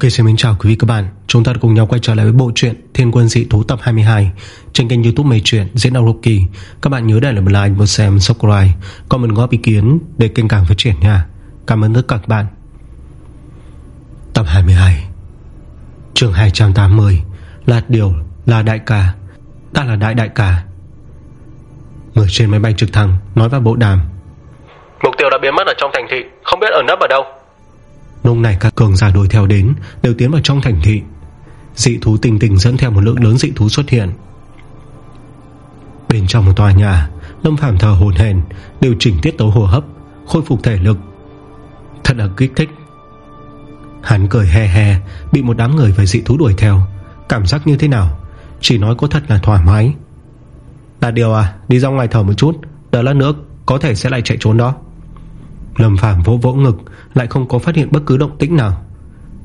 Ok xin mến chào quý vị các bạn. Chúng ta cùng nhau quay trở lại với bộ truyện Thiên quân dị thú tập 22 Trên kênh youtube Mày truyện diễn đọc kỳ. Các bạn nhớ để lại một like, một xem, subscribe Còn góp ý kiến để kênh càng phát triển nha. Cảm ơn tất cả các bạn. Tập 22 chương 280 là điều là đại ca. Ta là đại đại ca. Người trên máy bay trực thăng Nói vào bộ đàm. Mục tiêu đã biến mất ở trong thành thị Không biết ở nấp ở đâu. Lúc này các cường giả đuổi theo đến, Đều tiến vào trong thành thị. Dị thú tình tình dẫn theo một lượng lớn dị thú xuất hiện. Bên trong một tòa nhà, Lâm Phàm thờ hồn hèn Điều chỉnh tiết tấu hô hấp, Khôi phục thể lực. Thật là kích thích. Hắn cười he he, Bị một đám người và dị thú đuổi theo. Cảm giác như thế nào? Chỉ nói có thật là thoải mái. Đạt điều à? Đi ra ngoài thở một chút, Đợi lát nữa có thể sẽ lại chạy trốn đó. Lâm Phàm vỗ vỗ ngực, Lại không có phát hiện bất cứ động tĩnh nào.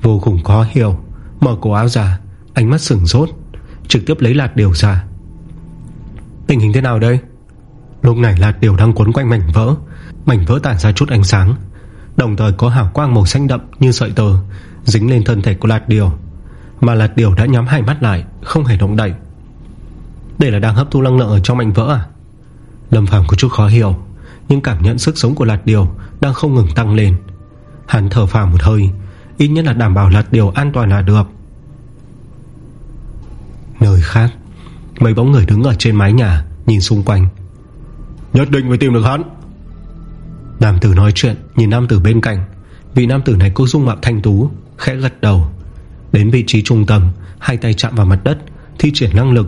Vô cùng khó hiểu, Mở cổ áo ra, Ánh mắt sừng sốt, Trực tiếp lấy lạt điều ra. Tình hình thế nào đây? Lúc này lạt điều đang cuốn quanh mảnh vỡ Mảnh vỡ tản ra chút ánh sáng. Đồng thời có hào quang màu xanh đậm như sợi tờ Dính lên thân thể của lạt điều. Mà lạt điều đã nhắm hai mắt lại, Không hề động đậy. Đây là đang hấp thu năng lượng ở trong mảnh vỡ à? Lâm Phàm có chút khó hiểu. Nhưng cảm nhận sức sống của lạt điều Đang không ngừng tăng lên. Hắn thở phào một hơi Ít nhất là đảm bảo lạt điều an toàn là được. Nơi khác Mấy bóng người đứng ở trên mái nhà Nhìn xung quanh. Nhất định phải tìm được hắn. Nam tử nói chuyện nhìn nam tử bên cạnh Vị nam tử này cô dung mạo thanh tú Khẽ gật đầu. Đến vị trí trung tâm Hai tay chạm vào mặt đất Thi triển năng lực.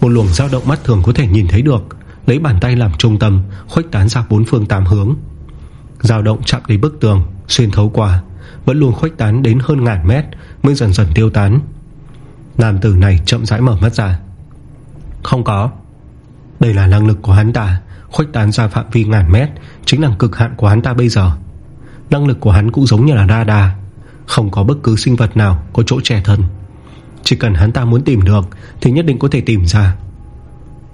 Một luồng dao động mắt thường có thể nhìn thấy được Lấy bàn tay làm trung tâm, Khuếch tán ra bốn phương tám hướng. Dao động chạm đến bức tường, Xuyên thấu qua, Vẫn luôn khuếch tán đến hơn ngàn mét, Mới dần dần tiêu tán. Nam tử này chậm rãi mở mắt ra. Không có. Đây là năng lực của hắn ta, Khuếch tán ra phạm vi ngàn mét, Chính là cực hạn của hắn ta bây giờ. Năng lực của hắn cũng giống như là radar, Không có bất cứ sinh vật nào có chỗ trẻ thân. Chỉ cần hắn ta muốn tìm được, Thì nhất định có thể tìm ra.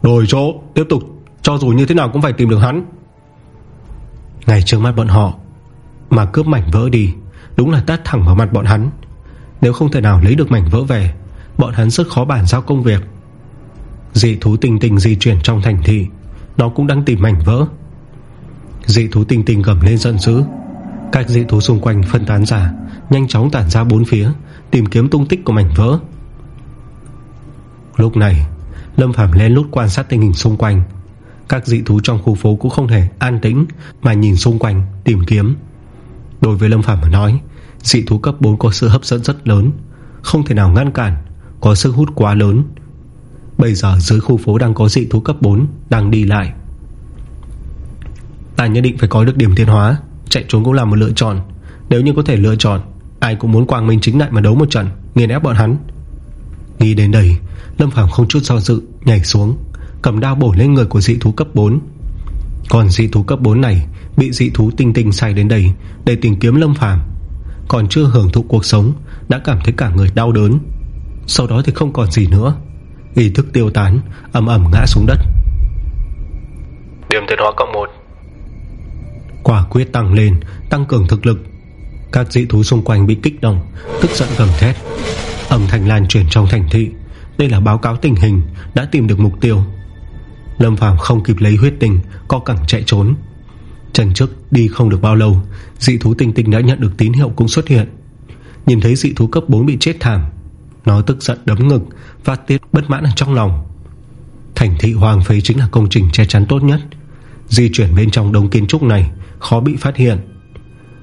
Đổi chỗ, Tiếp tục. Cho dù như thế nào cũng phải tìm được hắn. Ngay trước mắt bọn họ Mà cướp mảnh vỡ đi, Đúng là tát thẳng vào mặt bọn hắn. Nếu không thể nào lấy được mảnh vỡ về, Bọn hắn rất khó bản giao công việc. Dị thú tình tình di chuyển trong thành thị, Nó cũng đang tìm mảnh vỡ. Dị thú tình tình gầm lên giận dữ. Các dị thú xung quanh phân tán ra, Nhanh chóng tản ra bốn phía, Tìm kiếm tung tích của mảnh vỡ. Lúc này, Lâm Phàm lên lút quan sát tình hình xung quanh. Các dị thú trong khu phố cũng không thể an tĩnh Mà nhìn xung quanh Tìm kiếm. Đối với Lâm Phàm mà nói, Dị thú cấp 4 có sự hấp dẫn rất lớn, Không thể nào ngăn cản, Có sức hút quá lớn. Bây giờ dưới khu phố đang có dị thú cấp 4 Đang đi lại. Ta nhất định phải có được điểm tiến hóa, Chạy trốn cũng là một lựa chọn. Nếu như có thể lựa chọn, Ai cũng muốn quang minh chính đại mà đấu một trận, Nghiền ép bọn hắn. Nghĩ đến đây, Lâm Phàm không chút do dự Nhảy xuống. Cầm đao bổ lên người của dị thú cấp 4 Còn dị thú cấp 4 này Bị dị thú tinh tinh sai đến đây Để tìm kiếm Lâm Phàm. Còn chưa hưởng thụ cuộc sống Đã cảm thấy cả người đau đớn. Sau đó thì không còn gì nữa. Ý thức tiêu tán ầm ầm ngã xuống đất. Điểm tiến hóa cộng 1 Quả quyết tăng lên Tăng cường thực lực. Các dị thú xung quanh bị kích động Tức giận gầm thét. Âm thanh lan truyền trong thành thị. Đây là báo cáo tình hình Đã tìm được mục tiêu Lâm Phàm không kịp lấy huyết tình Co cẳng chạy trốn. Trần trước đi không được bao lâu, Dị thú tinh tinh đã nhận được tín hiệu cũng xuất hiện. Nhìn thấy dị thú cấp 4 bị chết thảm, Nó tức giận đấm ngực, Phát tiết bất mãn ở trong lòng. Thành thị Hoàng Phế chính là công trình che chắn tốt nhất. Di chuyển bên trong đông kiến trúc này, Khó bị phát hiện.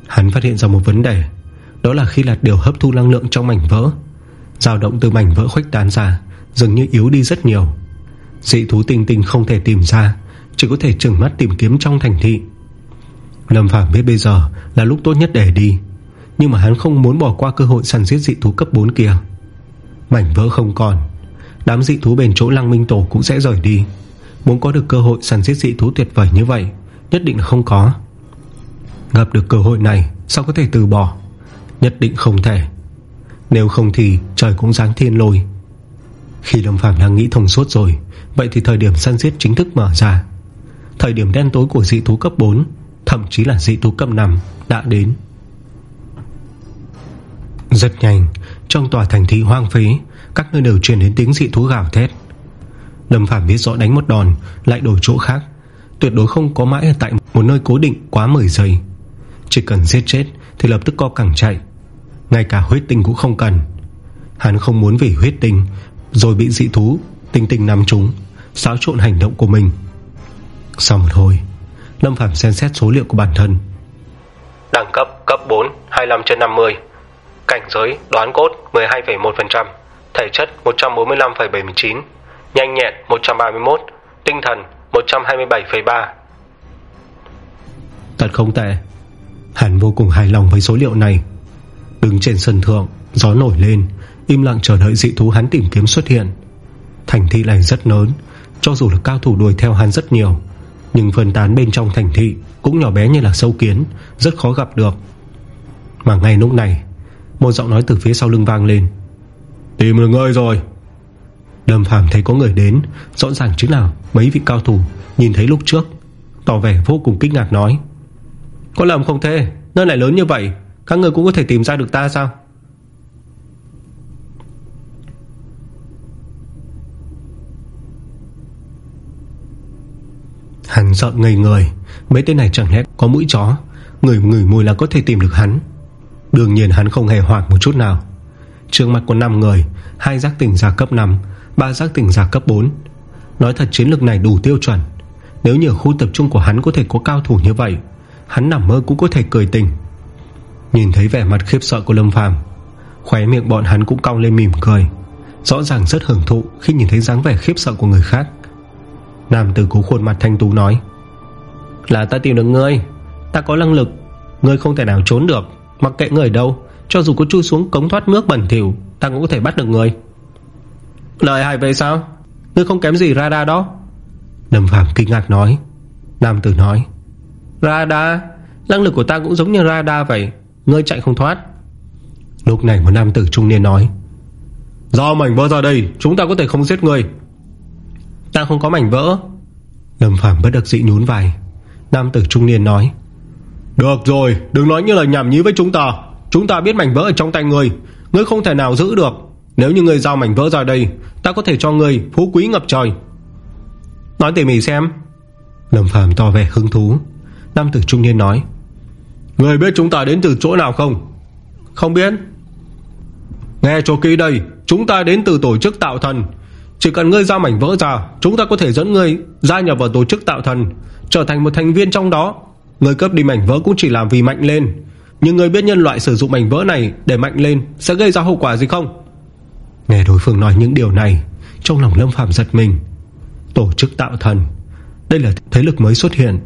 Hắn phát hiện ra một vấn đề, Đó là khi lạt điều hấp thu năng lượng trong mảnh vỡ, dao động từ mảnh vỡ khuếch tán ra, Dường như yếu đi rất nhiều. Dị thú tinh tinh không thể tìm ra, Chỉ có thể trừng mắt tìm kiếm trong thành thị. Lâm Phàm biết bây giờ Là lúc tốt nhất để đi, Nhưng mà hắn không muốn bỏ qua cơ hội săn giết dị thú cấp 4 kia. Mảnh vỡ không còn, Đám dị thú bên chỗ lăng minh tổ cũng sẽ rời đi. Muốn có được cơ hội săn giết dị thú tuyệt vời như vậy, Nhất định là không có. Gặp được cơ hội này, Sao có thể từ bỏ? Nhất định không thể. Nếu không thì trời cũng giáng thiên lôi. Khi Lâm Phàm đang nghĩ thông suốt rồi Vậy thì thời điểm săn giết chính thức mở ra. Thời điểm đen tối của dị thú cấp 4 Thậm chí là dị thú cấp 5 Đã đến. Rất nhanh, Trong tòa thành thị hoang phí, Các nơi đều truyền đến tiếng dị thú gào thét. Lâm Phạm biết rõ đánh một đòn, Lại đổi chỗ khác. Tuyệt đối không có mãi ở tại một nơi cố định quá 10 giây. Chỉ cần giết chết Thì lập tức co cẳng chạy. Ngay cả huyết tinh cũng không cần. Hắn không muốn vì huyết tinh Rồi bị dị thú Tinh tinh nắm chúng Xáo trộn hành động của mình. Sau một hồi Lâm Phạm xem xét số liệu của bản thân. Đẳng cấp cấp 4 25 trên 50 Cảnh giới đoán cốt 12,1% Thể chất 145,79 Nhanh nhẹn 131 Tinh thần 127,3 Thật không tệ. Hắn vô cùng hài lòng với số liệu này. Đứng trên sân thượng Gió nổi lên Im lặng chờ đợi dị thú hắn tìm kiếm xuất hiện. Thành thị này rất lớn cho dù là cao thủ đuổi theo hắn rất nhiều, Nhưng phân tán bên trong thành thị Cũng nhỏ bé như là sâu kiến, Rất khó gặp được. Mà ngay lúc này, Một giọng nói từ phía sau lưng vang lên. Tìm được người rồi. Đầm Phàm thấy có người đến, Rõ ràng chính là mấy vị cao thủ, Nhìn thấy lúc trước, Tỏ vẻ vô cùng kinh ngạc nói. Có lầm không thế? Nơi này lớn như vậy, Các người cũng có thể tìm ra được ta sao? Hắn sợ ngây người, Mấy tên này chẳng lẽ có mũi chó? Người người mùi là có thể tìm được hắn. Đương nhiên hắn không hề hoảng một chút nào. Trước mặt có 5 người, hai giác tỉnh giả cấp 5 ba giác tỉnh giả cấp 4 Nói thật chiến lược này đủ tiêu chuẩn. Nếu như khu tập trung của hắn có thể có cao thủ như vậy, Hắn nằm mơ cũng có thể cười tình. Nhìn thấy vẻ mặt khiếp sợ của Lâm Phàm, Khóe miệng bọn hắn cũng cong lên mỉm cười. Rõ ràng rất hưởng thụ Khi nhìn thấy dáng vẻ khiếp sợ của người khác. Nam tử cố khuôn mặt thanh tú nói Là ta tìm được ngươi. Ta có năng lực. Ngươi không thể nào trốn được. Mặc kệ người đâu Cho dù có chui xuống cống thoát nước bẩn thỉu Ta cũng có thể bắt được ngươi. Lời hại về sao? Ngươi không kém gì radar đó. Lâm Phạm kinh ngạc nói. Nam tử nói Radar Năng lực của ta cũng giống như radar vậy. Ngươi chạy không thoát. Lúc này một nam tử trung niên nói Do mảnh vỡ ra đây Chúng ta có thể không giết ngươi Ta không có mảnh vỡ. Lâm Phạm bất đắc dĩ nhún vai. Nam tử trung niên nói Được rồi đừng nói như lời nhảm nhí với chúng ta. Chúng ta biết mảnh vỡ ở trong tay người, Ngươi không thể nào giữ được. Nếu như ngươi giao mảnh vỡ ra đây Ta có thể cho ngươi phú quý ngập trời. Nói tỉ mỉ xem. Lâm Phàm to vẻ hứng thú. Nam tử trung niên nói Người biết chúng ta đến từ chỗ nào không? Không biết. Nghe cho kỹ đây Chúng ta đến từ tổ chức tạo thần. Chỉ cần ngươi giao mảnh vỡ ra, Chúng ta có thể dẫn ngươi gia nhập vào tổ chức tạo thần, Trở thành một thành viên trong đó. Ngươi cấp đi mảnh vỡ cũng chỉ làm vì mạnh lên. Nhưng ngươi biết nhân loại sử dụng mảnh vỡ này Để mạnh lên sẽ gây ra hậu quả gì không? Nghe đối phương nói những điều này, Trong lòng Lâm Phạm giật mình. Tổ chức tạo thần, Đây là thế lực mới xuất hiện.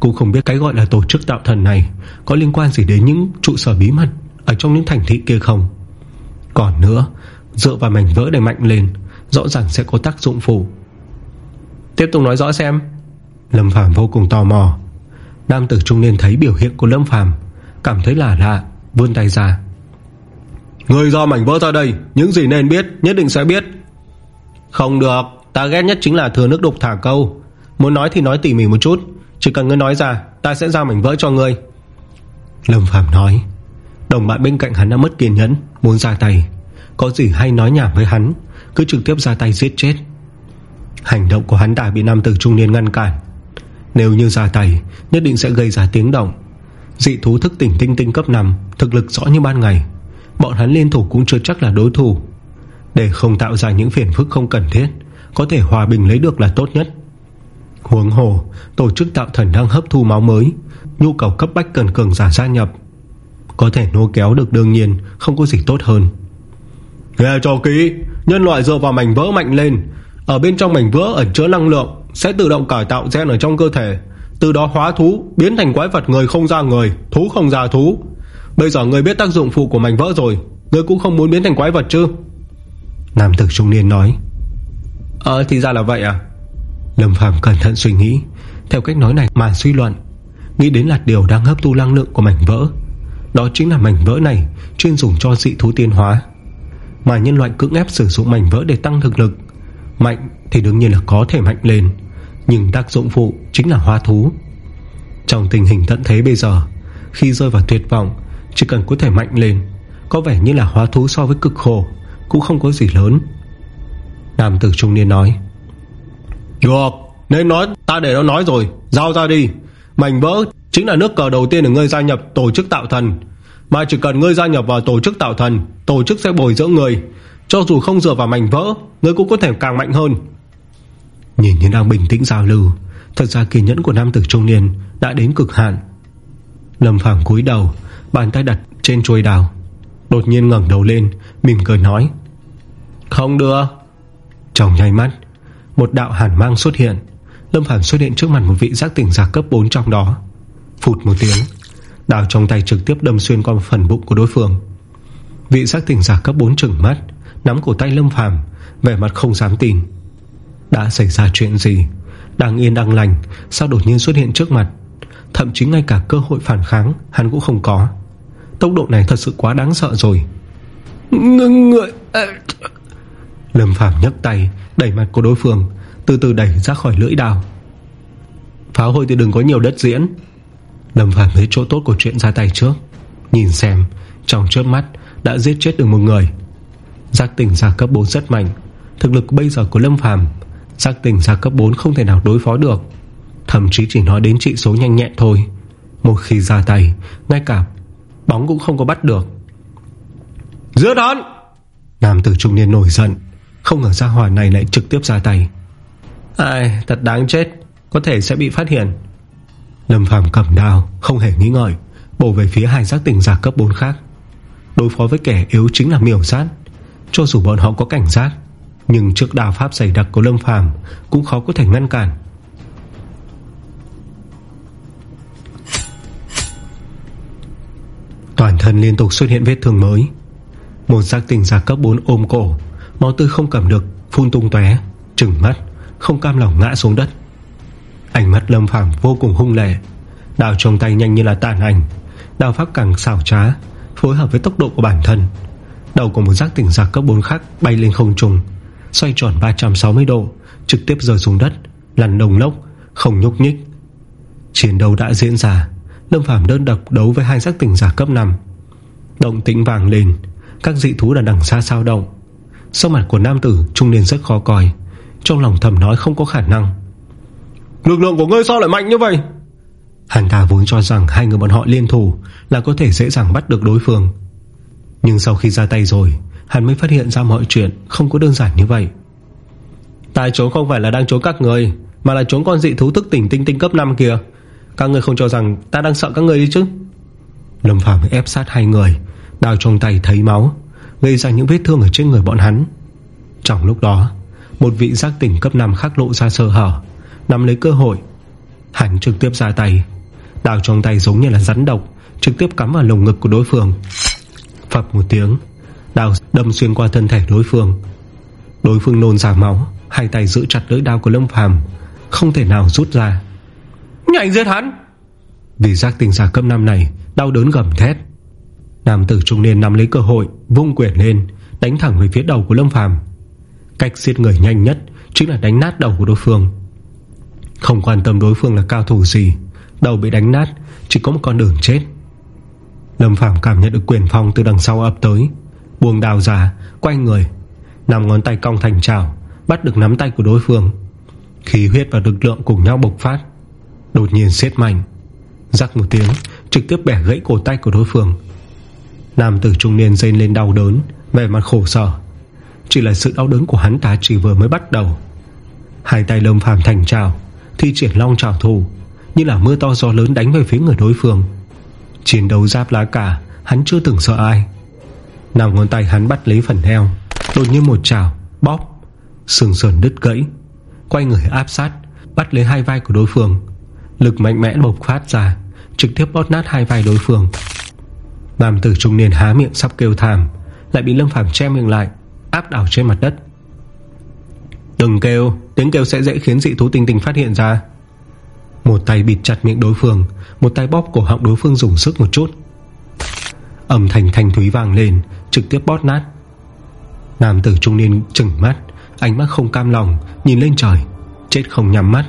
Cũng không biết cái gọi là tổ chức tạo thần này Có liên quan gì đến những trụ sở bí mật Ở trong những thành thị kia không. Còn nữa, Dựa vào mảnh vỡ để mạnh lên Rõ ràng sẽ có tác dụng phụ. Tiếp tục nói rõ xem. Lâm Phàm vô cùng tò mò. Nam tử trung niên thấy biểu hiện của Lâm Phàm Cảm thấy lạ lạ Vươn tay ra. Người do mảnh vỡ ra đây Những gì nên biết nhất định sẽ biết. Không được Ta ghét nhất chính là thừa nước đục thả câu. Muốn nói thì nói tỉ mỉ một chút Chỉ cần ngươi nói ra Ta sẽ giao mảnh vỡ cho ngươi. Lâm Phạm nói. Đồng bạn bên cạnh hắn đã mất kiên nhẫn Muốn ra tay. Có gì hay nói nhảm với hắn cứ trực tiếp ra tay giết chết. Hành động của hắn đã bị nam tử trung niên ngăn cản. Nếu như ra tay, Nhất định sẽ gây ra tiếng động. Dị thú thức tỉnh tinh tinh cấp 5 Thực lực rõ như ban ngày. Bọn hắn liên thủ cũng chưa chắc là đối thủ. Để không tạo ra những phiền phức không cần thiết, Có thể hòa bình lấy được là tốt nhất. Huống hồ, Tổ chức tạo thần đang hấp thu máu mới, Nhu cầu cấp bách cần cường giả gia nhập. Có thể nô kéo được đương nhiên Không có gì tốt hơn. Nghe cho kỹ Nhân loại dựa vào mảnh vỡ mạnh lên. Ở bên trong mảnh vỡ ẩn chứa năng lượng Sẽ tự động cải tạo gen ở trong cơ thể. Từ đó hóa thú Biến thành quái vật người không ra người Thú không ra thú. Bây giờ người biết tác dụng phụ của mảnh vỡ rồi Người cũng không muốn biến thành quái vật chứ? Nam tử trung niên nói. Ờ thì ra là vậy à. Lâm Phàm cẩn thận suy nghĩ. Theo cách nói này mà suy luận Nghĩ đến là điều đang hấp thu năng lượng của mảnh vỡ. Đó chính là mảnh vỡ này Chuyên dùng cho dị thú tiến hóa mà nhân loại cưỡng ép sử dụng mảnh vỡ để tăng thực lực. Mạnh thì đương nhiên là có thể mạnh lên, Nhưng tác dụng phụ chính là hoa thú. Trong tình hình tận thế bây giờ, Khi rơi vào tuyệt vọng, Chỉ cần có thể mạnh lên, Có vẻ như là hóa thú so với cực khổ, Cũng không có gì lớn. Nam tử trung niên nói, Được, Nên nói, ta để nó nói rồi, Giao ra đi. Mảnh vỡ chính là nước cờ đầu tiên để ngươi gia nhập tổ chức tạo thần. Mà chỉ cần ngươi gia nhập vào tổ chức tạo thần, Tổ chức sẽ bồi dưỡng người Cho dù không dựa vào mảnh vỡ, Ngươi cũng có thể càng mạnh hơn. Nhìn như đang bình tĩnh giao lưu, Thật ra kiên nhẫn của nam tử trung niên Đã đến cực hạn. Lâm Phàm cúi đầu, Bàn tay đặt trên chuôi đào. Đột nhiên ngẩng đầu lên, Mỉm cười nói, Không đưa Trong nháy mắt, Một đạo hàn mang xuất hiện. Lâm Phàm xuất hiện trước mặt một vị giác tỉnh giả cấp 4 trong đó. Phụt một tiếng Đào trong tay trực tiếp đâm xuyên qua phần bụng của đối phương. Vị giác tỉnh giả cấp 4 trừng mắt, Nắm cổ tay Lâm Phàm, Vẻ mặt không dám tin. Đã xảy ra chuyện gì? Đang yên đang lành, Sao đột nhiên xuất hiện trước mặt? Thậm chí ngay cả cơ hội phản kháng, Hắn cũng không có. Tốc độ này thật sự quá đáng sợ rồi. Ngưng người à. Lâm Phàm nhấc tay, Đẩy mặt của đối phương, Từ từ đẩy ra khỏi lưỡi đào. Pháo hôi thì đừng có nhiều đất diễn. Lâm Phạm thấy chỗ tốt của chuyện ra tay trước. Nhìn xem, Trong chớp mắt, đã giết chết được một người. Giác tỉnh giả cấp 4 rất mạnh. Thực lực bây giờ của Lâm Phàm, Giác tỉnh giả cấp 4 không thể nào đối phó được. Thậm chí chỉ nói đến trị số nhanh nhẹn thôi. Một khi ra tay, Ngay cả bóng cũng không có bắt được. Giữa đón Nam tử trung niên nổi giận, Không ngờ ra hỏa này lại trực tiếp ra tay. Ai, thật đáng chết, Có thể sẽ bị phát hiện. Lâm Phàm cầm đao, Không hề nghĩ ngợi, Bổ về phía hai giác tỉnh giả cấp 4 khác. Đối phó với kẻ yếu chính là miểu sát. Cho dù bọn họ có cảnh giác, Nhưng trước đào pháp dày đặc của Lâm Phàm Cũng khó có thể ngăn cản. Toàn thân liên tục xuất hiện vết thương mới. Một giác tình giả cấp 4 ôm cổ, Máu tươi không cầm được, Phun tung tóe, Trừng mắt, Không cam lòng ngã xuống đất. Ánh mắt lâm phàm vô cùng hung lệ. Đào trong tay nhanh như là tàn ảnh, Đào pháp càng xảo trá, Phối hợp với tốc độ của bản thân. Đầu của một giác tỉnh giả cấp 4 khác bay lên không trùng Xoay tròn 360 độ, Trực tiếp rời xuống đất, Lăn đồng lốc, Không nhúc nhích. Chiến đấu đã diễn ra, Lâm Phàm đơn độc đấu với hai giác tỉnh giả cấp 5 Động tĩnh vàng lên, Các dị thú đã đằng xa sao động. Sau mặt của nam tử trung niên rất khó coi, Trong lòng thầm nói không có khả năng. Lực lượng của ngươi sao lại mạnh như vậy? Hắn ta vốn cho rằng Hai người bọn họ liên thủ Là có thể dễ dàng bắt được đối phương. Nhưng sau khi ra tay rồi Hắn mới phát hiện ra mọi chuyện Không có đơn giản như vậy. Tài trốn không phải là đang trốn các người Mà là trốn con dị thú thức tỉnh tinh tinh cấp 5 kìa Các người không cho rằng ta đang sợ các người đi chứ? Lâm Phàm ép sát hai người Đào trong tay thấy máu Gây ra những vết thương ở trên người bọn hắn. Trong lúc đó Một vị giác tỉnh cấp 5 khác lộ ra sơ hở Nắm lấy cơ hội. Hắn trực tiếp ra tay. Đào trong tay giống như là rắn độc Trực tiếp cắm vào lồng ngực của đối phương. Phập một tiếng Đào đâm xuyên qua thân thể đối phương. Đối phương nôn ra máu Hai tay giữ chặt lưỡi đao của Lâm Phàm Không thể nào rút ra. Nhanh giết hắn! Vì giác tình giả cấp 5 này Đau đớn gầm thét. Nam tử trung niên nắm lấy cơ hội Vung quyển lên Đánh thẳng về phía đầu của Lâm Phàm. Cách giết người nhanh nhất Chính là đánh nát đầu của đối phương không quan tâm đối phương là cao thủ gì, Đầu bị đánh nát, Chỉ có một con đường chết. Lâm Phàm cảm nhận được quyền phong từ đằng sau ập tới, Buông đào ra, Quay người Nằm ngón tay cong thành trào Bắt được nắm tay của đối phương. Khí huyết và lực lượng cùng nhau bộc phát, Đột nhiên xếp mạnh, Rắc một tiếng, Trực tiếp bẻ gãy cổ tay của đối phương. Nam tử trung niên dên lên đau đớn Về mặt khổ sở. Chỉ là sự đau đớn của hắn ta chỉ vừa mới bắt đầu. Hai tay lâm phàm thành trào Thi triển long trào thủ, Như là mưa to gió lớn đánh về phía người đối phương. Chiến đấu giáp lá cả, Hắn chưa từng sợ ai. Nào ngón tay hắn bắt lấy phần heo, Đột nhiên một trào bóp, Sừng sườn đứt gãy, Quay người áp sát, Bắt lấy hai vai của đối phương. Lực mạnh mẽ bộc phát ra, Trực tiếp bót nát hai vai đối phương. Nam tử trung niên há miệng sắp kêu thảm, Lại bị Lâm Phàm che miệng lại, Áp đảo trên mặt đất. Đừng kêu Tiếng kêu sẽ dễ khiến dị thú tinh tinh phát hiện ra. Một tay bịt chặt miệng đối phương, Một tay bóp cổ họng đối phương dùng sức một chút. Âm thanh thanh thúy vàng lên, Trực tiếp bót nát. Nam tử trung niên trừng mắt, Ánh mắt không cam lòng, Nhìn lên trời, Chết không nhắm mắt.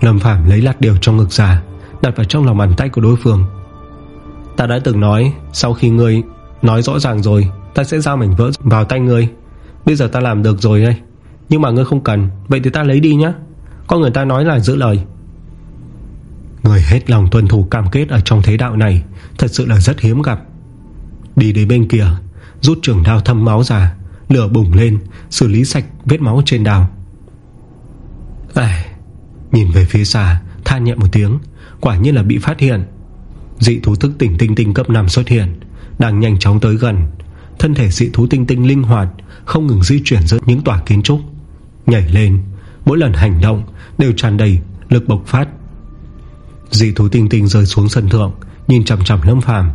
Lâm Phàm lấy lạt điều trong ngực ra, Đặt vào trong lòng bàn tay của đối phương. Ta đã từng nói, Sau khi ngươi Nói rõ ràng rồi, Ta sẽ giao mảnh vỡ vào tay ngươi. Bây giờ ta làm được rồi đây nhưng mà ngươi không cần. Vậy thì ta lấy đi nhé Có người ta nói là giữ lời. Người hết lòng tuân thủ cam kết Ở trong thế đạo này. Thật sự là rất hiếm gặp. Đi đến bên kia Rút trường đao thâm máu ra Lửa bùng lên Xử lý sạch vết máu trên đao. À, Nhìn về phía xa Than nhẹ một tiếng Quả nhiên là bị phát hiện. Dị thú thức tỉnh tinh tinh cấp 5 xuất hiện Đang nhanh chóng tới gần. Thân thể dị thú tinh tinh linh hoạt Không ngừng di chuyển giữa những tòa kiến trúc. Nhảy lên. Mỗi lần hành động đều tràn đầy lực bộc phát. Dị thú tinh tinh rơi xuống sân thượng Nhìn chầm chầm lâm phàm.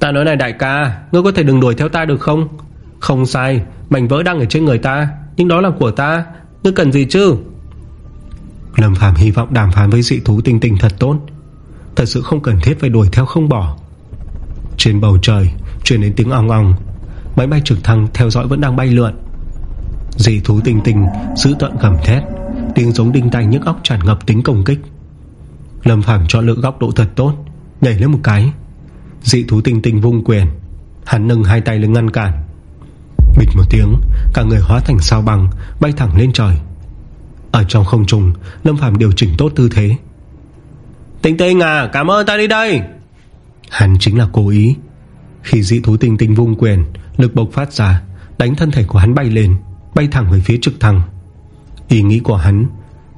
Ta nói này đại ca Ngươi có thể đừng đuổi theo ta được không? Không sai Mảnh vỡ đang ở trên người ta Nhưng đó là của ta Ngươi cần gì chứ? Lâm Phàm hy vọng đàm phán với dị thú tinh tinh thật tốt. Thật sự không cần thiết phải đuổi theo không bỏ. Trên bầu trời Chuyển đến tiếng ong ong. Máy bay trực thăng theo dõi vẫn đang bay lượn Dị thú tinh tinh Giữ tận gầm thét. Tiếng giống đinh tay nhức óc tràn ngập tính công kích. Lâm Phàm chọn lựa góc độ thật tốt Nhảy lên một cái. Dị thú tinh tinh vung quyền. Hắn nâng hai tay lên ngăn cản. Bịch một tiếng Cả người hóa thành sao bằng Bay thẳng lên trời. Ở trong không trung Lâm Phàm điều chỉnh tốt tư thế. Tinh tinh à cảm ơn ta đi đây. Hắn chính là cố ý. Khi dị thú tinh tinh vung quyền Lực bộc phát ra Đánh thân thể của hắn bay lên Bay thẳng về phía trực thăng. Ý nghĩ của hắn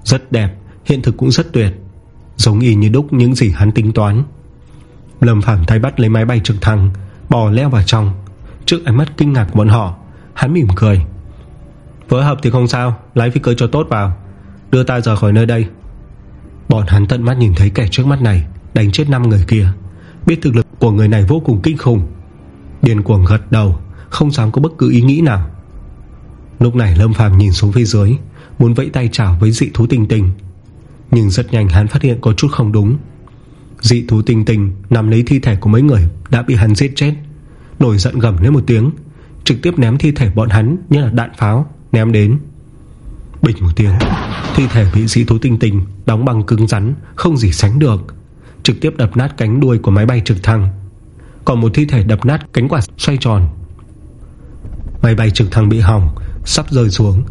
Rất đẹp, Hiện thực cũng rất tuyệt, Giống y như đúc những gì hắn tính toán. Lâm Phàm tay bắt lấy máy bay trực thăng, Bò leo vào trong. Trước ánh mắt kinh ngạc của bọn họ, Hắn mỉm cười. Phối hợp thì không sao, Lái phi cơ cho tốt vào, Đưa ta rời khỏi nơi đây. Bọn hắn tận mắt nhìn thấy kẻ trước mắt này Đánh chết 5 người kia. Biết thực lực của người này vô cùng kinh khủng. Điền cuồng gật đầu, Không dám có bất cứ ý nghĩ nào. Lúc này Lâm Phàm nhìn xuống phía dưới, Muốn vẫy tay chào với dị thú tinh tinh. Nhưng rất nhanh hắn phát hiện có chút không đúng. Dị thú tinh tinh Nằm lấy thi thể của mấy người Đã bị hắn giết chết. Nổi giận gầm lên một tiếng, Trực tiếp ném thi thể bọn hắn như là đạn pháo, Ném đến. Bình một tiếng, Thi thể bị dị thú tinh tinh Đóng bằng cứng rắn, Không gì sánh được. Trực tiếp đập nát cánh đuôi của máy bay trực thăng. Còn một thi thể đập nát cánh quạt xoay tròn. Máy bay trực thăng bị hỏng Sắp rơi xuống.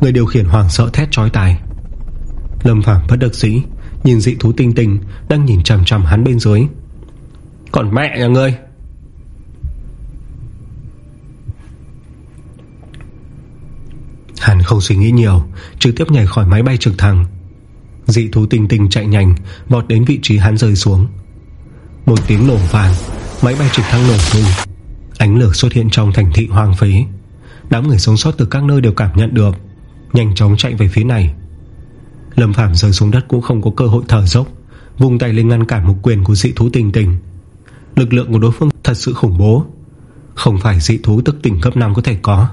Người điều khiển hoàng sợ thét trói tài Lâm Phàm bất đắc dĩ, Nhìn dị thú tinh tinh Đang nhìn chằm chằm hắn bên dưới. Còn mẹ nhà ngươi? Hắn không suy nghĩ nhiều, Trực tiếp nhảy khỏi máy bay trực thăng. Dị thú tinh tinh chạy nhanh, Vọt đến vị trí hắn rơi xuống. Một tiếng nổ vàng Máy bay trực thăng nổ tung. Ánh lửa xuất hiện trong thành thị hoang phế. Đám người sống sót từ các nơi đều cảm nhận được. Nhanh chóng chạy về phía này. Lâm Phàm rơi xuống đất cũng không có cơ hội thở dốc Vùng tay lên ngăn cản một quyền của dị thú tình tình. Lực lượng của đối phương thật sự khủng bố. Không phải dị thú tức tỉnh cấp 5 có thể có.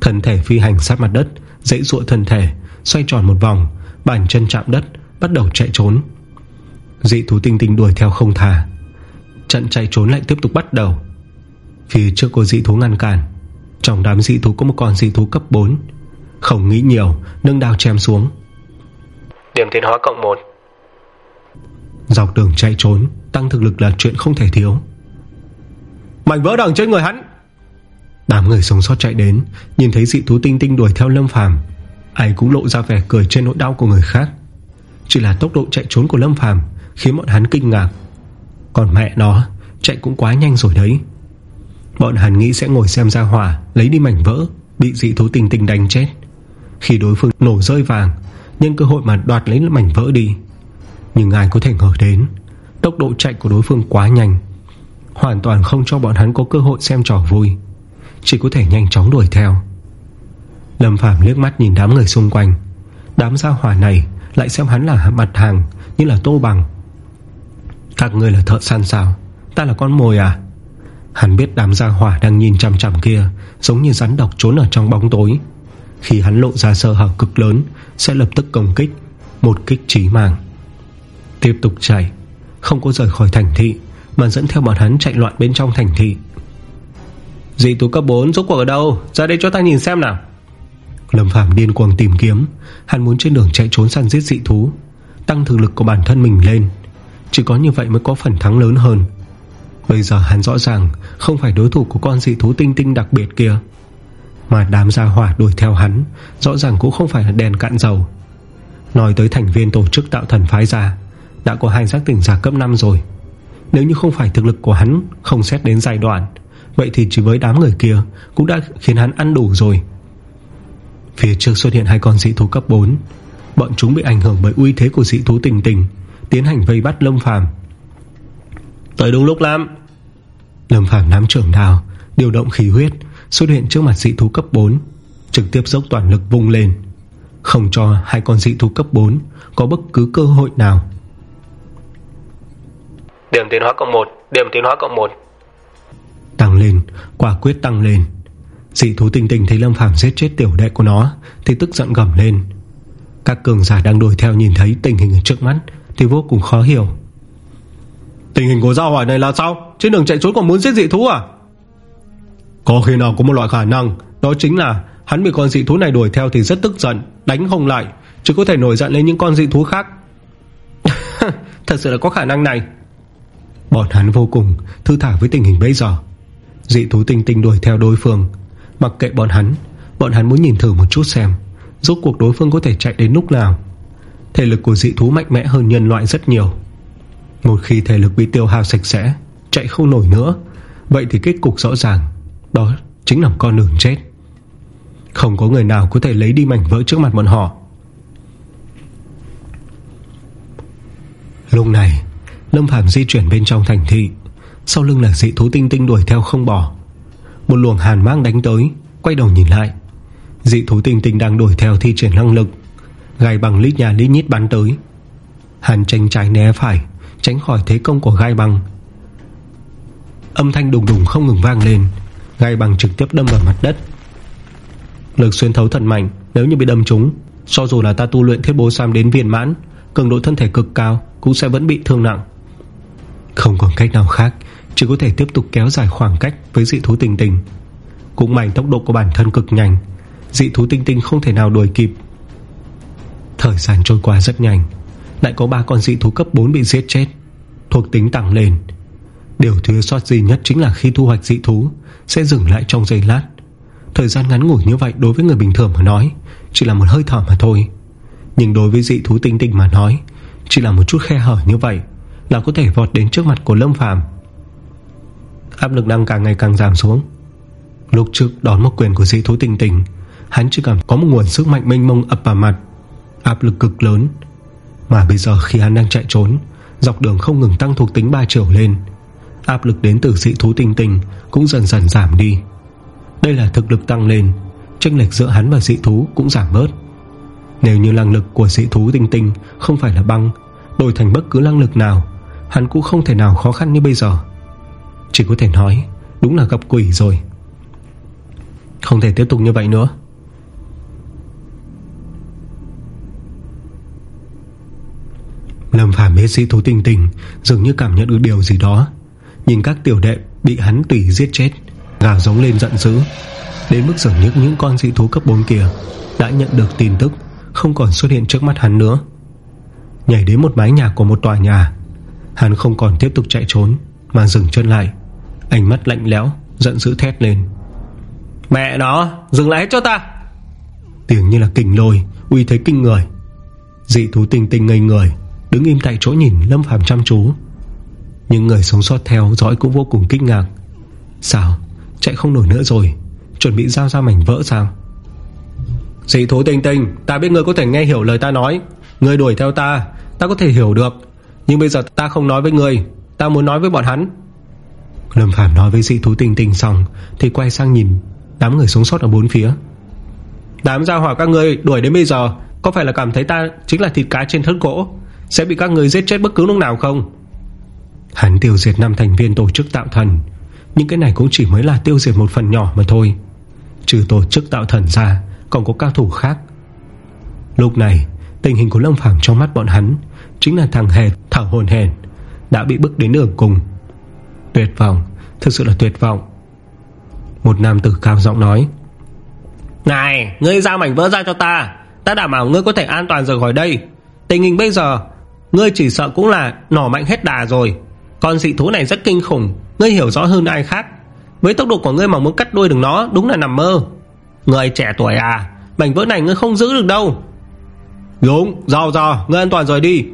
Thân thể phi hành sát mặt đất, Dãy ruộng thân thể, Xoay tròn một vòng, Bàn chân chạm đất, Bắt đầu chạy trốn. Dị thú tinh tinh đuổi theo không thà Trận chạy trốn lại tiếp tục bắt đầu. Phía trước có dị thú ngăn cản. Trong đám dị thú có một con dị thú cấp 4 Không nghĩ nhiều Nâng đao chém xuống. Điểm tiến hóa cộng 1 Dọc đường chạy trốn Tăng thực lực là chuyện không thể thiếu. Mảnh vỡ đằng trên người hắn! Đám người sống sót chạy đến Nhìn thấy dị thú tinh tinh đuổi theo Lâm Phàm. Ai cũng lộ ra vẻ cười trên nỗi đau của người khác. Chỉ là tốc độ chạy trốn của Lâm Phàm Khiến bọn hắn kinh ngạc. Còn mẹ nó Chạy cũng quá nhanh rồi đấy Bọn hắn nghĩ sẽ ngồi xem ra hỏa, Lấy đi mảnh vỡ, Bị dị thú tinh tinh đánh chết. Khi đối phương nổ rơi vàng, Nhân cơ hội mà đoạt lấy mảnh vỡ đi. Nhưng ai có thể ngờ đến, Tốc độ chạy của đối phương quá nhanh. Hoàn toàn không cho bọn hắn có cơ hội xem trò vui. Chỉ có thể nhanh chóng đuổi theo. Lâm Phàm liếc mắt nhìn đám người xung quanh. Đám gia hỏa này Lại xem hắn là mặt hàng Như là tô bằng. Các người là thợ săn sao? Ta là con mồi à? Hắn biết đám gia hỏa đang nhìn chằm chằm kia, Giống như rắn độc trốn ở trong bóng tối. Khi hắn lộ ra sơ hở cực lớn, Sẽ lập tức công kích, Một kích trí mạng. Tiếp tục chạy, Không có rời khỏi thành thị, Mà dẫn theo bọn hắn chạy loạn bên trong thành thị. Dị tú cấp 4 rốt cuộc ở đâu? Ra đây cho ta nhìn xem nào. Lâm Phạm điên cuồng tìm kiếm, Hắn muốn trên đường chạy trốn săn giết dị thú, Tăng thực lực của bản thân mình lên. Chỉ có như vậy mới có phần thắng lớn hơn. Bây giờ hắn rõ ràng Không phải đối thủ của con dị thú tinh tinh đặc biệt kia. Mà đám gia hỏa đuổi theo hắn Rõ ràng cũng không phải là đèn cạn dầu. Nói tới thành viên tổ chức tạo thần phái ra, Đã có hai giác tỉnh giả cấp 5 rồi. Nếu như không phải thực lực của hắn Không xét đến giai đoạn, Vậy thì chỉ với đám người kia Cũng đã khiến hắn ăn đủ rồi. Phía trước xuất hiện hai con dị thú cấp 4 Bọn chúng bị ảnh hưởng bởi uy thế của dị thú tình tình, Tiến hành vây bắt Lâm Phàm. Tới đúng lúc lắm. Lâm Phàm nắm trưởng đào Điều động khí huyết Xuất hiện trước mặt dị thú cấp 4 Trực tiếp dốc toàn lực vung lên. Không cho hai con dị thú cấp 4 Có bất cứ cơ hội nào. Điểm tiến hóa cộng 1 Điểm tiến hóa cộng 1 Tăng lên Quả quyết tăng lên. Dị thú tình tình thấy Lâm Phàm giết chết tiểu đệ của nó Thì tức giận gầm lên. Các cường giả đang đuổi theo nhìn thấy tình hình trước mắt Thì vô cùng khó hiểu Tình hình của giao hỏa này là sao? Trên đường chạy trốn còn muốn giết dị thú à? Có khi nào có một loại khả năng, Đó chính là hắn bị con dị thú này đuổi theo Thì rất tức giận, Đánh không lại, Chứ có thể nổi giận lên những con dị thú khác. Thật sự là có khả năng này. Bọn hắn vô cùng thư thả với tình hình bây giờ. Dị thú tinh tinh đuổi theo đối phương. Mặc kệ bọn hắn Bọn hắn muốn nhìn thử một chút xem, Rốt cuộc đối phương có thể chạy đến lúc nào. Thể lực của dị thú mạnh mẽ hơn nhân loại rất nhiều. Một khi thể lực bị tiêu hao sạch sẽ, Chạy không nổi nữa. Vậy thì kết cục rõ ràng, Đó chính là con đường chết. Không có người nào có thể lấy đi mảnh vỡ trước mặt bọn họ. Lúc này, Lâm Phàm di chuyển bên trong thành thị. Sau lưng là dị thú tinh tinh đuổi theo không bỏ. Một luồng hàn mang đánh tới, Quay đầu nhìn lại. Dị thú tinh tinh đang đuổi theo thi triển năng lực. Gai bằng lít nhà lít nhít bắn tới. Hàn tranh trái né phải. Tránh khỏi thế công của gai bằng Âm thanh đùng đùng không ngừng vang lên, Gai bằng trực tiếp đâm vào mặt đất. Lực xuyên thấu thật mạnh, Nếu như bị đâm trúng, Cho dù là ta tu luyện thiết bố sam đến viên mãn, Cường độ thân thể cực cao Cũng sẽ vẫn bị thương nặng. Không còn cách nào khác, Chỉ có thể tiếp tục kéo dài khoảng cách với dị thú tình tình Cũng may tốc độ của bản thân cực nhanh, Dị thú tinh tinh không thể nào đuổi kịp. Thời gian trôi qua rất nhanh lại có ba con dị thú cấp 4 bị giết chết, Thuộc tính tăng lên. Điều thiếu sót duy nhất chính là khi thu hoạch dị thú, Sẽ dừng lại trong giây lát. Thời gian ngắn ngủi như vậy đối với người bình thường mà nói, Chỉ là một hơi thở mà thôi. Nhưng đối với dị thú tinh tinh mà nói, Chỉ là một chút khe hở như vậy Là có thể vọt đến trước mặt của Lâm Phàm. Áp lực đang càng ngày càng giảm xuống. Lúc trước đón một quyền của dị thú tinh tinh, Hắn chỉ cảm có một nguồn sức mạnh mênh mông ập vào mặt, Áp lực cực lớn mà bây giờ khi hắn đang chạy trốn, Dọc đường không ngừng tăng thuộc tính 3 triệu lên. Áp lực đến từ dị thú tinh tinh Cũng dần dần giảm đi. Đây là thực lực tăng lên Tranh lệch giữa hắn và dị thú cũng giảm bớt. Nếu như năng lực của dị thú tinh tinh Không phải là băng, Đổi thành bất cứ năng lực nào, Hắn cũng không thể nào khó khăn như bây giờ. Chỉ có thể nói, Đúng là gặp quỷ rồi. Không thể tiếp tục như vậy nữa. Lâm Phàm biết sĩ thú tình tình Dường như cảm nhận được điều gì đó. Nhìn các tiểu đệ bị hắn tùy giết chết Gào giống lên giận dữ. Đến mức dường như những con dị thú cấp 4 kia Đã nhận được tin tức Không còn xuất hiện trước mắt hắn nữa. Nhảy đến một mái nhà của một tòa nhà Hắn không còn tiếp tục chạy trốn Mà dừng chân lại. Ánh mắt lạnh lẽo Giận dữ thét lên. Mẹ nó dừng lại hết cho ta! Tiếng như là kình lôi Uy thấy kinh người. Dị thú tình tình ngây người Đứng im tại chỗ nhìn Lâm Phàm chăm chú. Nhưng người sống sót theo dõi cũng vô cùng kinh ngạc. Sao? Chạy không nổi nữa rồi. Chuẩn bị giao ra mảnh vỡ sao? Dị thú tình tình Ta biết người có thể nghe hiểu lời ta nói. Người đuổi theo ta Ta có thể hiểu được. Nhưng bây giờ ta không nói với người Ta muốn nói với bọn hắn. Lâm Phàm nói với dị thú tình tình xong, Thì quay sang nhìn Đám người sống sót ở bốn phía. Đám gia hỏa các ngươi đuổi đến bây giờ, Có phải là cảm thấy ta chính là thịt cá trên thớt gỗ? Sẽ bị các người giết chết bất cứ lúc nào không? Hắn tiêu diệt năm thành viên tổ chức tạo thần. Nhưng cái này cũng chỉ mới là tiêu diệt một phần nhỏ mà thôi. Trừ tổ chức tạo thần ra, Còn có cao thủ khác. Lúc này, Tình hình của Lâm Phàm trong mắt bọn hắn Chính là thằng hề, thảo hồn hèn Đã bị bức đến đường cùng. Tuyệt vọng, Thực sự là tuyệt vọng. Một nam tử cao giọng nói, Này, Ngươi giao mảnh vỡ ra cho ta. Ta đảm bảo ngươi có thể an toàn rời khỏi đây. Tình hình bây giờ Ngươi chỉ sợ cũng là nỏ mạnh hết đà rồi. Con dị thú này rất kinh khủng Ngươi hiểu rõ hơn ai khác. Với tốc độ của ngươi mà muốn cắt đuôi được nó Đúng là nằm mơ. Ngươi trẻ tuổi à Mảnh vỡ này ngươi không giữ được đâu. Đúng, rào rào, ngươi an toàn rồi đi.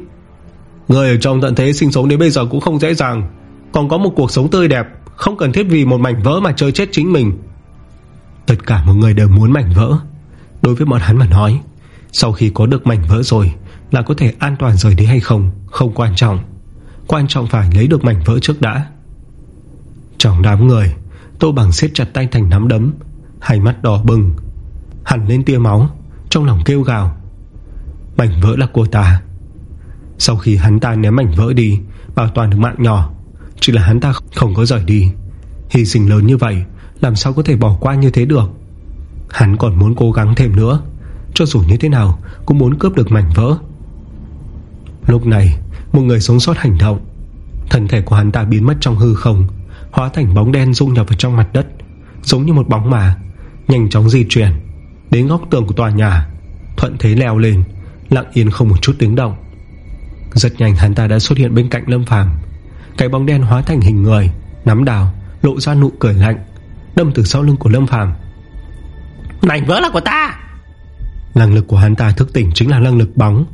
Người ở trong tận thế sinh sống đến bây giờ cũng không dễ dàng. Còn có một cuộc sống tươi đẹp Không cần thiết vì một mảnh vỡ mà chơi chết chính mình. Tất cả mọi người đều muốn mảnh vỡ. Đối với bọn hắn mà nói Sau khi có được mảnh vỡ rồi là có thể an toàn rời đi hay không Không quan trọng. Quan trọng phải lấy được mảnh vỡ trước đã. Trong đám người, Tô bằng siết chặt tay thành nắm đấm, Hai mắt đỏ bừng, Hẳn lên tia máu, Trong lòng kêu gào. Mảnh vỡ là của ta. Sau khi hắn ta ném mảnh vỡ đi, Bảo toàn được mạng nhỏ, Chỉ là hắn ta không có rời đi. Hy sinh lớn như vậy, Làm sao có thể bỏ qua như thế được? Hắn còn muốn cố gắng thêm nữa. Cho dù như thế nào, Cũng muốn cướp được mảnh vỡ. Lúc này Một người sống sót hành động. Thân thể của hắn ta biến mất trong hư không Hóa thành bóng đen dung nhập vào trong mặt đất Giống như một bóng mà Nhanh chóng di chuyển Đến góc tường của tòa nhà Thuận thế leo lên Lặng yên không một chút tiếng động. Rất nhanh hắn ta đã xuất hiện bên cạnh Lâm Phàm. Cái bóng đen hóa thành hình người Nắm đào lộ ra nụ cười lạnh Đâm từ sau lưng của Lâm Phàm. Mảnh vỡ là của ta! Năng lực của hắn ta thức tỉnh chính là năng lực bóng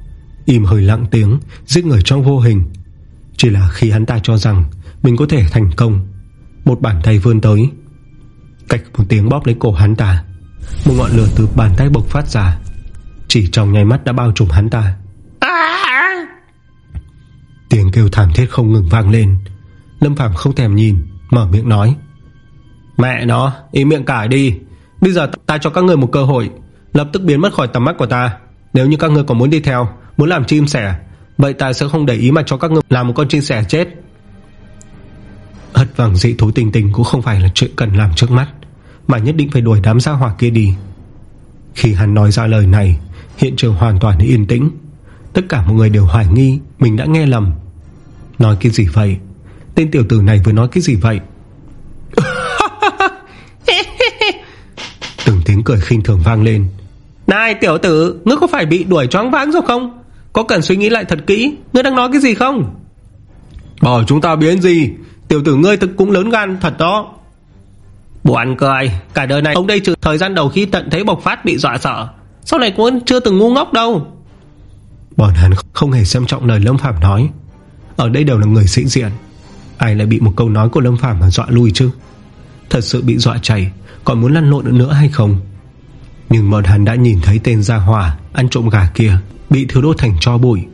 Im hơi lặng tiếng Giết người trong vô hình. Chỉ là khi hắn ta cho rằng Mình có thể thành công Một bàn tay vươn tới. Cách một tiếng bóp lấy cổ hắn ta Một ngọn lửa từ bàn tay bộc phát ra. Chỉ trong nháy mắt đã bao trùm hắn ta. Tiếng kêu thảm thiết không ngừng vang lên. Lâm Phạm không thèm nhìn Mở miệng nói. Mẹ nó, im miệng cải đi. Bây giờ ta cho các người một cơ hội Lập tức biến mất khỏi tầm mắt của ta. Nếu như các người còn muốn đi theo Muốn làm chim sẻ Vậy ta sẽ không để ý mà cho các người làm một con chim sẻ chết? Hất vàng dị thú tình tình Cũng không phải là chuyện cần làm trước mắt Mà nhất định phải đuổi đám gia hỏa kia đi. Khi hắn nói ra lời này Hiện trường hoàn toàn yên tĩnh. Tất cả mọi người đều hoài nghi Mình đã nghe lầm. Nói cái gì vậy? Tên tiểu tử này vừa nói cái gì vậy? Từng tiếng cười khinh thường vang lên. Này tiểu tử Ngươi có phải bị đuổi choáng váng rồi không Có cần suy nghĩ lại thật kỹ? Ngươi đang nói cái gì không? Bỏ chúng ta biến gì? Tiểu tử ngươi thực cũng lớn gan thật đó. Buồn cười Cả đời này ông đây trừ thời gian đầu khi tận thấy bộc phát bị dọa sợ. Sau này cũng chưa từng ngu ngốc đâu. Bọn hắn không hề xem trọng lời Lâm Phạm nói. Ở đây đều là người sĩ diện. Ai lại bị một câu nói của Lâm Phạm mà dọa lui chứ? Thật sự bị dọa chảy. Còn muốn lăn lộn nữa hay không? Nhưng bọn hắn đã nhìn thấy tên Gia Hòa Ăn trộm gà kia Bị thiếu đốt thành cho bụi.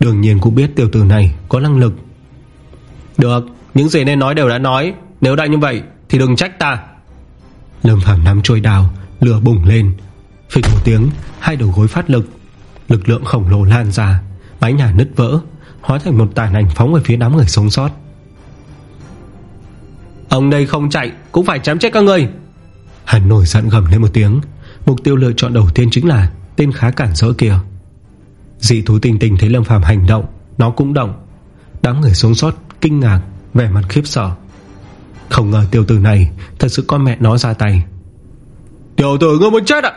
Đương nhiên cũng biết tiểu tử này có năng lực. Được, Những gì nên nói đều đã nói. Nếu đã như vậy, thì đừng trách ta. Lâm Phạm nắm trôi đào, Lửa bùng lên. Phịch một tiếng, Hai đầu gối phát lực. Lực lượng khổng lồ lan ra, Mái nhà nứt vỡ, Hóa thành một tàn ảnh phóng về phía đám người sống sót. Ông đây không chạy, Cũng phải chém chết các người. Hắn nổi giận gầm lên một tiếng. Mục tiêu lựa chọn đầu tiên chính là Tên khá cản rỡ kia. Dị thú tình tình thấy Lâm Phàm hành động Nó cũng động. Đám người sống sót kinh ngạc Vẻ mặt khiếp sợ. Không ngờ tiểu tử này Thật sự con mẹ nó ra tay. Tiểu tử ngươi muốn chết ạ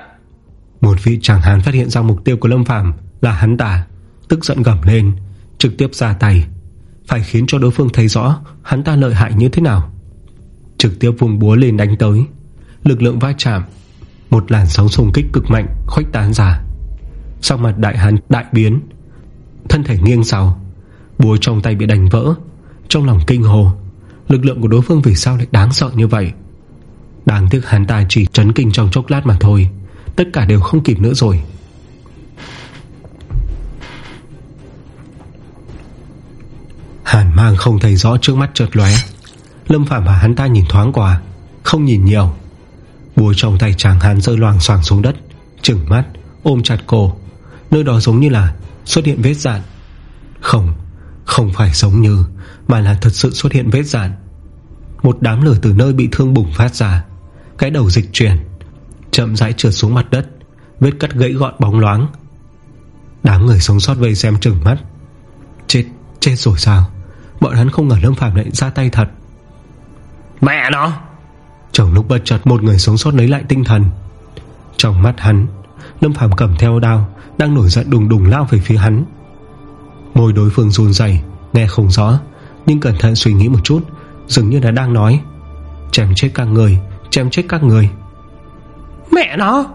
Một vị chàng hán phát hiện ra mục tiêu của Lâm Phàm Là hắn ta Tức giận gầm lên Trực tiếp ra tay. Phải khiến cho đối phương thấy rõ Hắn ta lợi hại như thế nào. Trực tiếp vùng búa lên đánh tới. Lực lượng va chạm Một làn sóng xung kích cực mạnh khuếch tán ra sau mặt đại hắn đại biến, Thân thể nghiêng sau, Búa trong tay bị đánh vỡ. Trong lòng kinh hồ, Lực lượng của đối phương vì sao lại đáng sợ như vậy? Đáng tiếc hắn ta chỉ chấn kinh trong chốc lát mà thôi, Tất cả đều không kịp nữa rồi. Hàn mang không thấy rõ trước mắt chợt lóe. Lâm Phạm và hắn ta nhìn thoáng qua, Không nhìn nhiều. Bùa trong tay chàng hắn rơi loàng xoàng xuống đất, Trừng mắt, ôm chặt cổ. Nơi đó giống như là xuất hiện vết dạn. Không Không phải giống như Mà là thật sự xuất hiện vết dạn. Một đám lửa từ nơi bị thương bùng phát ra. Cái đầu dịch chuyển Chậm rãi trượt xuống mặt đất Vết cắt gãy gọn bóng loáng. Đám người sống sót vây xem trừng mắt. Chết, chết rồi sao? Bọn hắn không ngờ Lâm Phạm lại ra tay thật. Mẹ nó! Trong lúc bất chợt một người sống sót lấy lại tinh thần. Trong mắt hắn Lâm phàm cầm theo đao, Đang nổi giận đùng đùng lao về phía hắn. Môi đối phương run dày Nghe không rõ, Nhưng cẩn thận suy nghĩ một chút, Dường như là đang nói, Chém chết các người, Chém chết các người. Mẹ nó!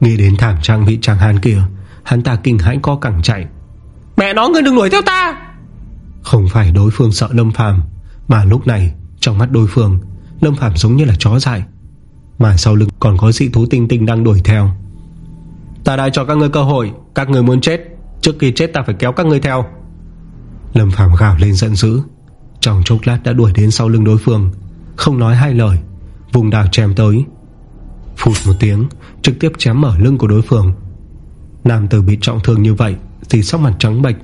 Nghĩ đến thảm trạng bị chàng hàn kia, Hắn ta kinh hãi co cẳng chạy. Mẹ nó người đừng đuổi theo ta! Không phải đối phương sợ Lâm Phàm, Mà lúc này, trong mắt đối phương, Lâm Phàm giống như là chó dại. Mà sau lưng còn có dị thú tinh tinh đang đuổi theo. Ta đã cho các ngươi cơ hội, Các người muốn chết, Trước khi chết ta phải kéo các ngươi theo. Lâm Phàm gào lên giận dữ. Trong chốc lát đã đuổi đến sau lưng đối phương, Không nói hai lời, Vùng đào chém tới. Phụt một tiếng, Trực tiếp chém mở lưng của đối phương. Nam tử bị trọng thương như vậy, Thì sắc mặt trắng bệch,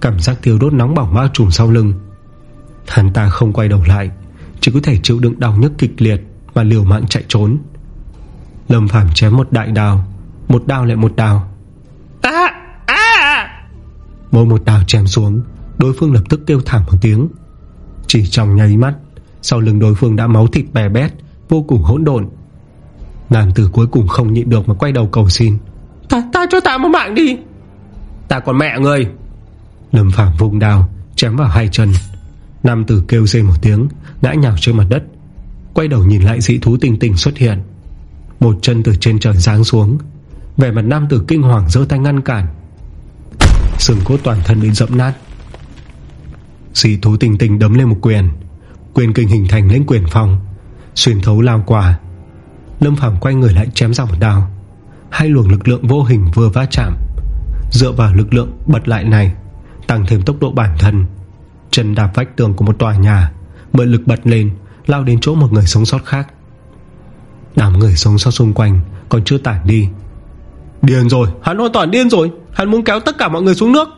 Cảm giác thiêu đốt nóng bỏng bao trùm sau lưng. Hắn ta không quay đầu lại, Chỉ có thể chịu đựng đau nhức kịch liệt Và liều mạng chạy trốn. Lâm Phàm chém một đại đào một đao lại một đào À À. Mỗi một đào chém xuống Đối phương lập tức kêu thảm một tiếng. Chỉ trong nháy mắt Sau lưng đối phương đã máu thịt bè bét Vô cùng hỗn độn. Nam tử cuối cùng không nhịn được mà quay đầu cầu xin. Ta, ta cho ta một mạng đi. Ta còn mẹ người Lâm Phạm vùng đào Chém vào hai chân. Nam tử kêu rên một tiếng Ngã nhào trên mặt đất. Quay đầu nhìn lại dị thú tinh tinh xuất hiện. Một chân từ trên trời giáng xuống về mặt nam tử kinh hoàng giơ tay ngăn cản. Sừng cốt toàn thân bị dẫm nát. Dì thú tình tình đấm lên một quyền. Quyền kinh hình thành lên quyền phòng Xuyên thấu lao quả Lâm Phàm quay người lại chém ra một đao. Hai luồng lực lượng vô hình vừa va chạm. Dựa vào lực lượng bật lại này, Tăng thêm tốc độ bản thân. Chân đạp vách tường của một tòa nhà, Mượn lực bật lên, Lao đến chỗ một người sống sót khác. Đám người sống sót xung quanh Còn chưa tản đi. Điên rồi, hắn hoàn toàn điên rồi. Hắn muốn kéo tất cả mọi người xuống nước.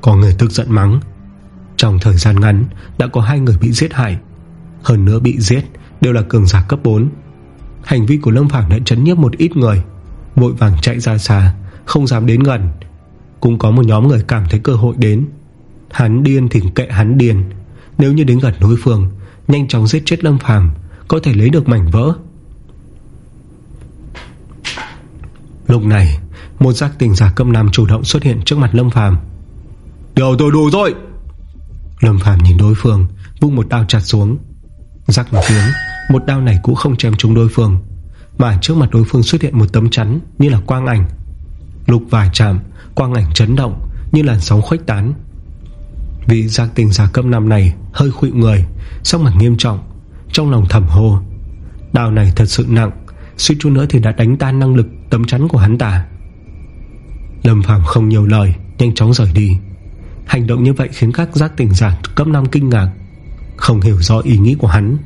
Có người tức giận mắng. Trong thời gian ngắn Đã có hai người bị giết hại. Hơn nữa bị giết đều là cường giả cấp 4 Hành vi của Lâm Phàm đã chấn nhiếp một ít người. Vội vàng chạy ra xa Không dám đến gần. Cũng có một nhóm người cảm thấy cơ hội đến. Hắn điên thì kệ hắn điên. Nếu như đến gần đối phương Nhanh chóng giết chết Lâm Phàm Có thể lấy được mảnh vỡ Lúc này, Một giác tình giả cấp 5 chủ động xuất hiện trước mặt Lâm Phàm. Điều tôi đủ rồi Lâm Phàm nhìn đối phương Vung một đao chặt xuống. Rắc một tiếng, Một đao này cũng không chém trúng đối phương, Mà trước mặt đối phương xuất hiện một tấm chắn Như là quang ảnh. Lục vài chạm, Quang ảnh chấn động Như làn sóng khuếch tán. Vị giác tình giả cấp 5 này Hơi khụy người, Sắc mặt nghiêm trọng, Trong lòng thầm hô. Đao này thật sự nặng Suýt chút nữa thì đã đánh tan năng lực tấm chắn của hắn ta. Lâm Phàm không nhiều lời, Nhanh chóng rời đi. Hành động như vậy khiến các giác tỉnh giả cấp 5 kinh ngạc, Không hiểu rõ ý nghĩ của hắn.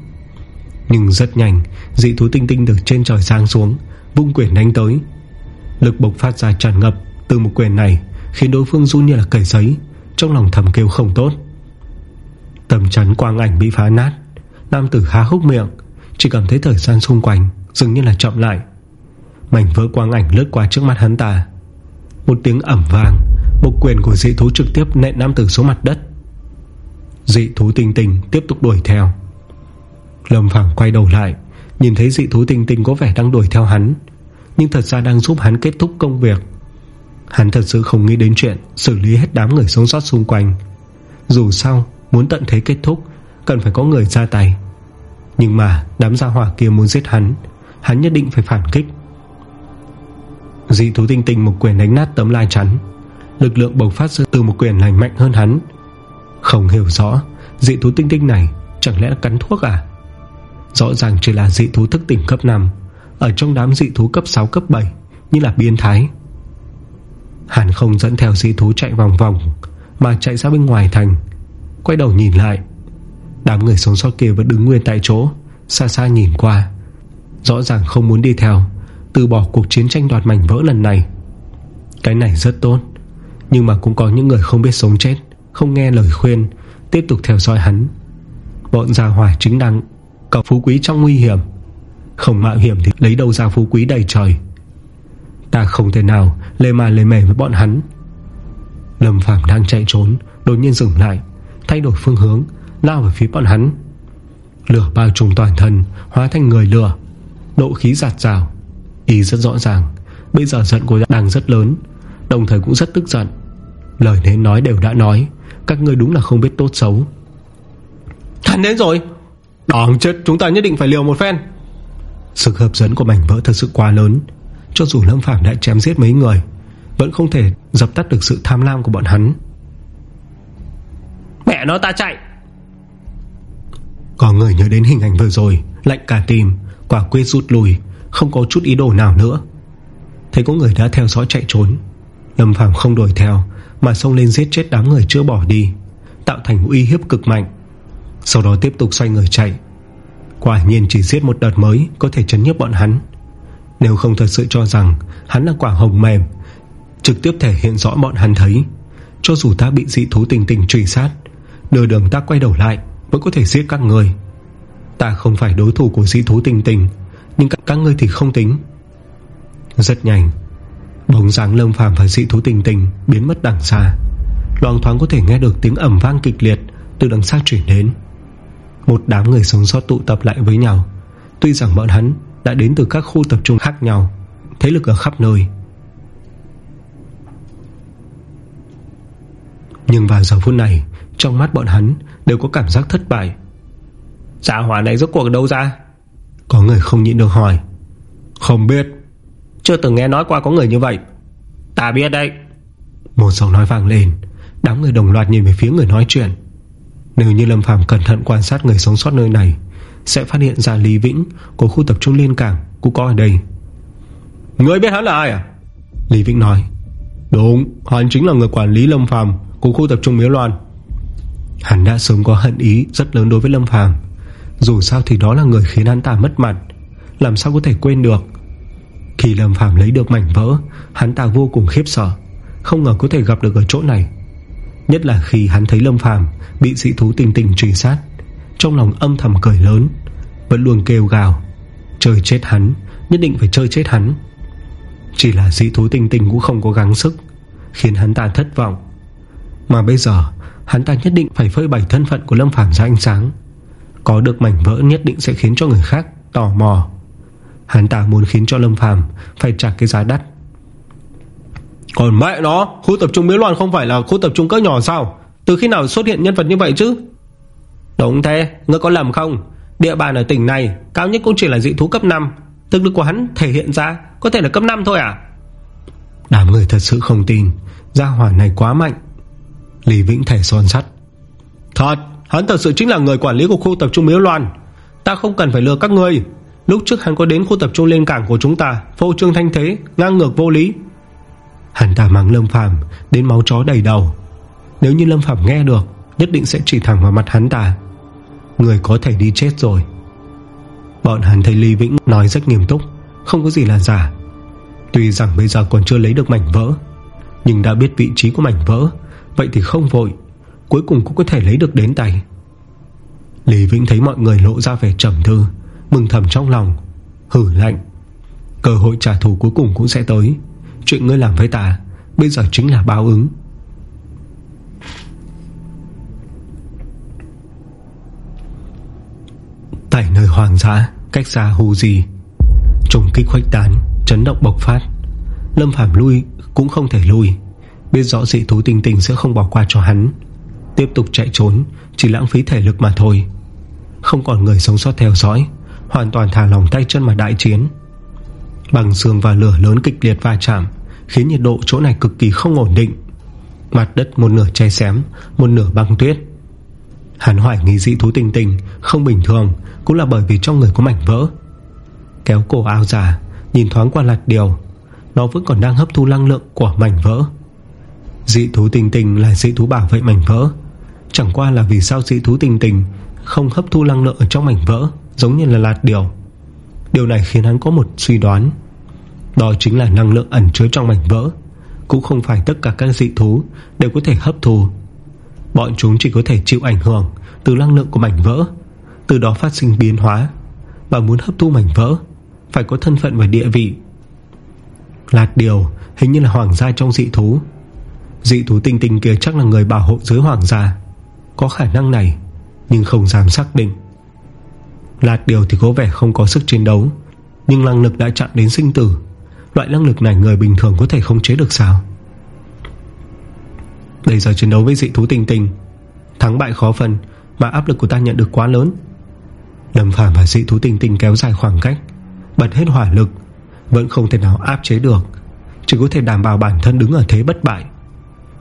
Nhưng rất nhanh, Dị thú tinh tinh từ trên trời giáng xuống, Vung quyền đánh tới. Lực bộc phát ra tràn ngập Từ một quyền này, Khiến đối phương run như là cầy giấy Trong lòng thầm kêu không tốt. Tầm chắn quang ảnh bị phá nát, Nam tử há hốc miệng, Chỉ cảm thấy thời gian xung quanh. Dường như là chậm lại. Mảnh vỡ quang ảnh lướt qua trước mắt hắn ta. Một tiếng ẩm vàng, Một quyền của dị thú trực tiếp nện nam tử xuống mặt đất. Dị thú tinh tinh tiếp tục đuổi theo. Lâm Phàm quay đầu lại, Nhìn thấy dị thú tinh tinh có vẻ đang đuổi theo hắn, Nhưng thật ra đang giúp hắn kết thúc công việc. Hắn thật sự không nghĩ đến chuyện Xử lý hết đám người sống sót xung quanh. Dù sao, muốn tận thế kết thúc, Cần phải có người ra tay. Nhưng mà đám gia hỏa kia muốn giết hắn Hắn nhất định phải phản kích. Dị thú tinh tinh một quyền đánh nát tấm lai chắn. Lực lượng bộc phát ra từ một quyền lành mạnh hơn hắn. Không hiểu rõ, Dị thú tinh tinh này Chẳng lẽ là cắn thuốc à? Rõ ràng chỉ là dị thú thức tỉnh cấp 5 Ở trong đám dị thú cấp 6 cấp 7 Như là biến thái. Hắn không dẫn theo dị thú chạy vòng vòng, Mà chạy ra bên ngoài thành, Quay đầu nhìn lại. Đám người sống sót kia vẫn đứng nguyên tại chỗ, Xa xa nhìn qua. Rõ ràng không muốn đi theo, Từ bỏ cuộc chiến tranh đoạt mảnh vỡ lần này. Cái này rất tốt, Nhưng mà cũng có những người không biết sống chết, Không nghe lời khuyên, Tiếp tục theo dõi hắn. Bọn già hỏa chính đang Cọc phú quý trong nguy hiểm, Không mạo hiểm thì lấy đâu ra phú quý đầy trời. Ta không thể nào Lê mà lê mề với bọn hắn. Lâm Phàm đang chạy trốn, Đột nhiên dừng lại, Thay đổi phương hướng, Lao về phía bọn hắn. Lửa bao trùm toàn thân, Hóa thành người lửa. Độ khí giạt rào. Ý rất rõ ràng. Bây giờ giận của đang rất lớn. Đồng thời cũng rất tức giận. Lời nên nói đều đã nói. Các người đúng là không biết tốt xấu. Hắn đến rồi. Đáng chết chúng ta nhất định phải liều một phen. Sức hấp dẫn của mảnh vỡ thật sự quá lớn. Cho dù Lâm Phàm đã chém giết mấy người Vẫn không thể dập tắt được sự tham lam của bọn hắn. Mẹ nó ta chạy. Có người nhớ đến hình ảnh vừa rồi Lạnh cả tim Quả quyết rút lùi Không có chút ý đồ nào nữa. Thấy có người đã theo dõi chạy trốn, Lâm Phàm không đuổi theo, Mà xông lên giết chết đám người chưa bỏ đi, Tạo thành uy hiếp cực mạnh, Sau đó tiếp tục xoay người chạy. Quả nhiên chỉ giết một đợt mới Có thể chấn nhấp bọn hắn. Nếu không thật sự cho rằng Hắn là quả hồng mềm, Trực tiếp thể hiện rõ bọn hắn thấy, Cho dù ta bị dị thú tình tình truy sát đưa đường ta quay đầu lại, Vẫn có thể giết các người. Ta không phải đối thủ của dị thú tình tình Nhưng các, các ngươi thì không tính. Rất nhanh Bóng dáng lâm phàm và dị thú tình tình Biến mất đằng xa. Loang thoáng có thể nghe được tiếng ẩm vang kịch liệt Từ đằng xa chuyển đến. Một đám người sống sót tụ tập lại với nhau. Tuy rằng bọn hắn đã đến từ các khu tập trung khác nhau Thế lực ở khắp nơi. Nhưng vào giờ phút này Trong mắt bọn hắn đều có cảm giác thất bại. Giả hỏa này rốt cuộc đâu ra? Có người không nhịn được hỏi. Không biết. Chưa từng nghe nói qua có người như vậy. Ta biết đấy. Một giọng nói vang lên Đám người đồng loạt nhìn về phía người nói chuyện. Nếu như Lâm Phàm cẩn thận quan sát người sống sót nơi này Sẽ phát hiện ra Lý Vĩnh Của khu tập trung Liên Cảng Cũng có ở đây. Người biết hắn là ai à? Lý Vĩnh nói. Đúng hắn chính là người quản lý Lâm Phàm Của khu tập trung Miếu Loan. Hắn đã sớm có hận ý rất lớn đối với Lâm Phàm dù sao thì đó là người khiến hắn ta mất mặt. Làm sao có thể quên được? Khi Lâm Phàm lấy được mảnh vỡ, Hắn ta vô cùng khiếp sợ, Không ngờ có thể gặp được ở chỗ này. Nhất là khi hắn thấy Lâm Phàm Bị dị thú tình tình truy sát, Trong lòng âm thầm cười lớn, Vẫn luôn kêu gào, Chơi chết hắn, Nhất định phải chơi chết hắn. Chỉ là dị thú tình tình cũng không có gắng sức, Khiến hắn ta thất vọng. Mà bây giờ, Hắn ta nhất định phải phơi bày thân phận của Lâm Phàm ra ánh sáng. Có được mảnh vỡ nhất định sẽ khiến cho người khác tò mò. Hắn ta muốn khiến cho Lâm Phàm Phải trả cái giá đắt. Còn mẹ nó, Khu tập trung Miếu Loan không phải là khu tập trung cỡ nhỏ sao? Từ khi nào xuất hiện nhân vật như vậy chứ? Đúng thế, Ngươi có lầm không? Địa bàn ở tỉnh này, Cao nhất cũng chỉ là dị thú cấp 5 Thực lực của hắn thể hiện ra, Có thể là cấp 5 thôi à? Đám người thật sự không tin. Gia hỏa này quá mạnh. Lý Vĩnh thể son sắt. Thật! Hắn thật sự chính là người quản lý của khu tập trung Miếu Loan. Ta không cần phải lừa các ngươi. Lúc trước hắn có đến khu tập trung lên cảng của chúng ta, Phô trương thanh thế, Ngang ngược vô lý. Hắn ta mang Lâm Phàm Đến máu chó đầy đầu. Nếu như Lâm Phàm nghe được, Nhất định sẽ chỉ thẳng vào mặt hắn ta. Người có thể đi chết rồi. Bọn hắn thấy Lý Vĩnh nói rất nghiêm túc, Không có gì là giả. Tuy rằng bây giờ còn chưa lấy được mảnh vỡ, Nhưng đã biết vị trí của mảnh vỡ, Vậy thì không vội. Cuối cùng cũng có thể lấy được đến tay. Lý Vĩnh thấy mọi người lộ ra vẻ trầm thư Mừng thầm trong lòng, Hử lạnh. Cơ hội trả thù cuối cùng cũng sẽ tới. Chuyện ngươi làm với ta, Bây giờ chính là báo ứng. Tại nơi hoàng dã, Cách xa hù gì Trùng kích khuếch tán, Chấn động bộc phát. Lâm Phàm lui cũng không thể lui. Biết rõ dị thú tinh tinh sẽ không bỏ qua cho hắn. Tiếp tục chạy trốn, Chỉ lãng phí thể lực mà thôi. Không còn người sống sót theo dõi, Hoàn toàn thả lòng tay chân mà đại chiến. Bằng xương và lửa lớn kịch liệt va chạm, Khiến nhiệt độ chỗ này cực kỳ không ổn định. Mặt đất một nửa che xém, Một nửa băng tuyết. Hắn hoài nghi dị thú tinh tinh Không bình thường Cũng là bởi vì trong người có mảnh vỡ. Kéo cổ áo giả Nhìn thoáng qua lạt điều, Nó vẫn còn đang hấp thu năng lượng của mảnh vỡ. Dị thú tình tình là dị thú bảo vệ mảnh vỡ. Chẳng qua là vì sao dị thú tình tình Không hấp thu năng lượng ở trong mảnh vỡ, Giống như là lạt điều. Điều này khiến hắn có một suy đoán. Đó chính là năng lượng ẩn chứa trong mảnh vỡ, Cũng không phải tất cả các dị thú Đều có thể hấp thu. Bọn chúng chỉ có thể chịu ảnh hưởng Từ năng lượng của mảnh vỡ, Từ đó phát sinh biến hóa. Và muốn hấp thu mảnh vỡ, Phải có thân phận và địa vị. Lạt điều hình như là hoàng gia trong dị thú. Dị thú tinh tinh kia chắc là người bảo hộ dưới hoàng gia. Có khả năng này, Nhưng không dám xác định. Lạt điều thì có vẻ không có sức chiến đấu, Nhưng năng lực đã chạm đến sinh tử. Loại năng lực này người bình thường có thể không chế được sao? Đây giờ chiến đấu với dị thú tình tình, Thắng bại khó phần Mà áp lực của ta nhận được quá lớn. Đầm Phàm và dị thú tình tình kéo dài khoảng cách, Bật hết hỏa lực, Vẫn không thể nào áp chế được. Chỉ có thể đảm bảo bản thân đứng ở thế bất bại.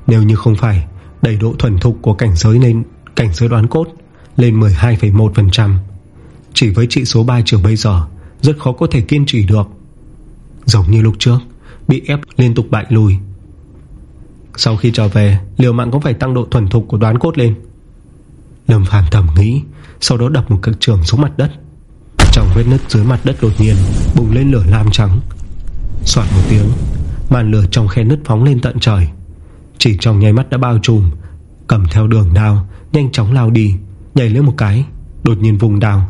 Nếu như không phải Đầy độ thuần thục của cảnh giới nên Cảnh giới đoán cốt Lên 12,1% Chỉ với trị số 3 chiều bây giờ Rất khó có thể kiên trì được. Giống như lúc trước Bị ép liên tục bại lùi. Sau khi trở về Liều mạng cũng phải tăng độ thuần thục của đoán cốt lên? Lâm Phàm thầm nghĩ Sau đó đập một cực trường xuống mặt đất. Trong vết nứt dưới mặt đất đột nhiên Bùng lên lửa lam trắng. Xoạt một tiếng Màn lửa trong khe nứt phóng lên tận trời. Chỉ trong nháy mắt đã bao trùm. Cầm theo đường đao, Nhanh chóng lao đi, Nhảy lên một cái, Đột nhiên vùng đao.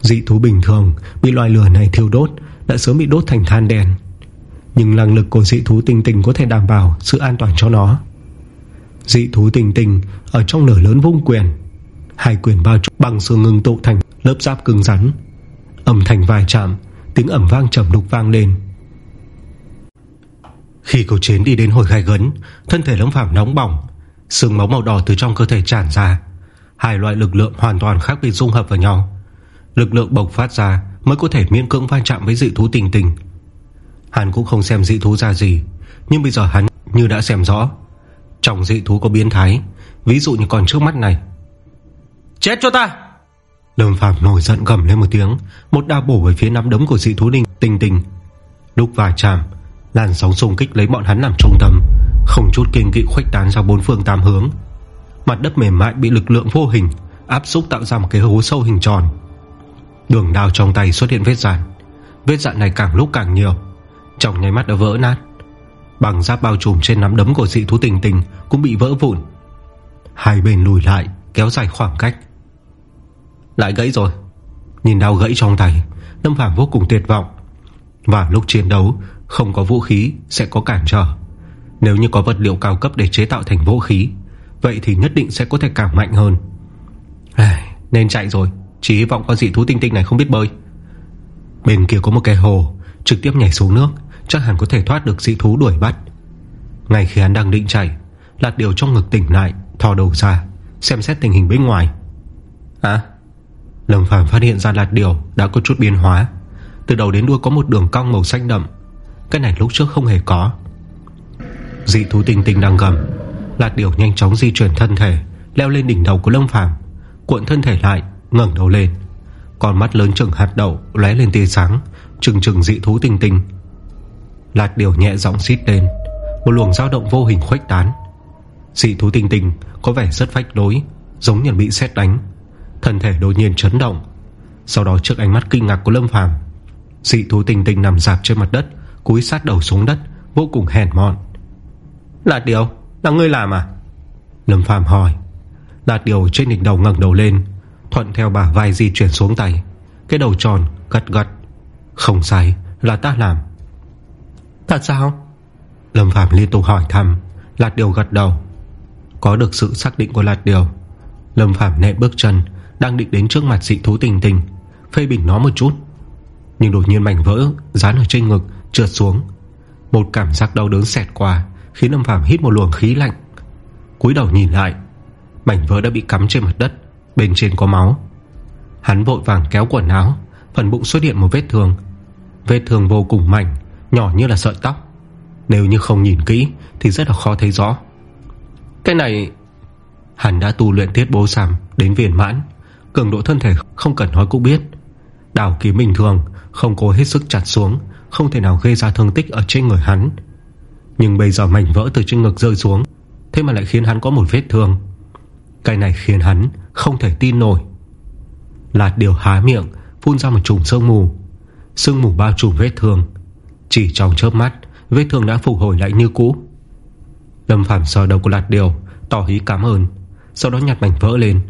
Dị thú bình thường Bị loại lửa này thiêu đốt, Đã sớm bị đốt thành than đèn Nhưng năng lực của dị thú tinh tinh Có thể đảm bảo sự an toàn cho nó. Dị thú tinh tinh Ở trong lửa lớn vung quyền. Hai quyền bao trùm bằng sự ngưng tụ thành Lớp giáp cứng rắn. Âm thanh vài chạm, Tiếng ẩm vang trầm đục vang lên. Khi cầu chiến đi đến hồi gai gấn Thân thể Lâm Phạm nóng bỏng Sương máu màu đỏ từ trong cơ thể tràn ra. Hai loại lực lượng hoàn toàn khác biệt dung hợp vào nhau. Lực lượng bộc phát ra Mới có thể miễn cưỡng va chạm với dị thú tình tình. Hắn cũng không xem dị thú ra gì Nhưng bây giờ hắn như đã xem rõ. Trong dị thú có biến thái Ví dụ như còn trước mắt này. Chết cho ta! Lâm Phạm nổi giận gầm lên một tiếng Một đao bổ về phía nắm đấm của dị thú đình Tình tình. Lúc va chạm Làn sóng xung kích lấy bọn hắn làm trung tâm. Không chút kinh kỵ khuếch tán ra bốn phương tám hướng. Mặt đất mềm mại bị lực lượng vô hình Áp xúc tạo ra một cái hố sâu hình tròn. Đường đào trong tay xuất hiện vết dạn. Vết dạn này càng lúc càng nhiều. Trong nháy mắt đã vỡ nát. Bằng giáp bao trùm trên nắm đấm của dị thú tình tình Cũng bị vỡ vụn. Hai bên lùi lại, kéo dài khoảng cách. Lại gãy rồi. Nhìn đau gãy trong tay, Lâm Phàm vô cùng tuyệt vọng. Và lúc chiến đấu không có vũ khí sẽ có cản trở. Nếu như có vật liệu cao cấp để chế tạo thành vũ khí Vậy thì nhất định sẽ có thể càng mạnh hơn. À, Nên chạy rồi. Chỉ hy vọng con dị thú tinh tinh này không biết bơi. Bên kia có một cái hồ Trực tiếp nhảy xuống nước Chắc hẳn có thể thoát được dị thú đuổi bắt. Ngay khi hắn đang định chạy Lạt điều trong ngực tỉnh lại Thò đầu ra Xem xét tình hình bên ngoài. À Lâm Phàm phát hiện ra lạt điều đã có chút biến hóa. Từ đầu đến đuôi có một đường cong màu xanh đậm cái này lúc trước không hề có. Dị thú tinh tinh đang gầm. Lạt điểu nhanh chóng di chuyển thân thể, Leo lên đỉnh đầu của Lâm Phàm, Cuộn thân thể lại, ngẩng đầu lên. Còn mắt lớn chừng hạt đậu lóe lên tia sáng, Trừng trừng dị thú tinh tinh. Lạt điểu nhẹ giọng xít lên, Một luồng dao động vô hình khuếch tán. Dị thú tinh tinh có vẻ rất phách đối Giống như bị xét đánh. Thân thể đột nhiên chấn động. Sau đó trước ánh mắt kinh ngạc của Lâm Phàm, Dị thú tinh tinh nằm dạp trên mặt đất Cúi sát đầu xuống đất, Vô cùng hèn mọn. Lạt điều, là ngươi làm à? Lâm Phàm hỏi. Lạt điều trên đỉnh đầu ngẩng đầu lên, Thuận theo bả vai di chuyển xuống tay. Cái đầu tròn gật gật Không sai, là ta làm. Thật sao? Lâm Phạm liên tục hỏi thăm. Lạt điều gật đầu. Có được sự xác định của Lạt điều. Lâm Phạm nẹ bước chân, Đang định đến trước mặt dị thú tình tình, Phê bình nó một chút. Nhưng đột nhiên mảnh vỡ, Dán ở trên ngực trượt xuống. Một cảm giác đau đớn xẹt qua Khiến Lâm phàm hít một luồng khí lạnh. Cúi đầu nhìn lại, Mảnh vỡ đã bị cắm trên mặt đất, Bên trên có máu. Hắn vội vàng kéo quần áo, Phần bụng xuất hiện một vết thương. Vết thương vô cùng mảnh, Nhỏ như là sợi tóc. Nếu như không nhìn kỹ Thì rất là khó thấy rõ. Cái này, Hắn đã tu luyện thiết bố sàm đến viền mãn, Cường độ thân thể không cần nói cũng biết. Đào kiếm bình thường, Không cố hết sức chặt xuống không thể nào gây ra thương tích ở trên người hắn. Nhưng bây giờ mảnh vỡ từ trên ngực rơi xuống, Thế mà lại khiến hắn có một vết thương. Cái này khiến hắn không thể tin nổi. Lạt điều há miệng, Phun ra một chùm sương mù. Sương mù bao trùm vết thương. Chỉ trong chớp mắt, Vết thương đã phục hồi lại như cũ. Lâm Phạm sờ đầu của lạt điều, Tỏ ý cảm ơn. Sau đó nhặt mảnh vỡ lên.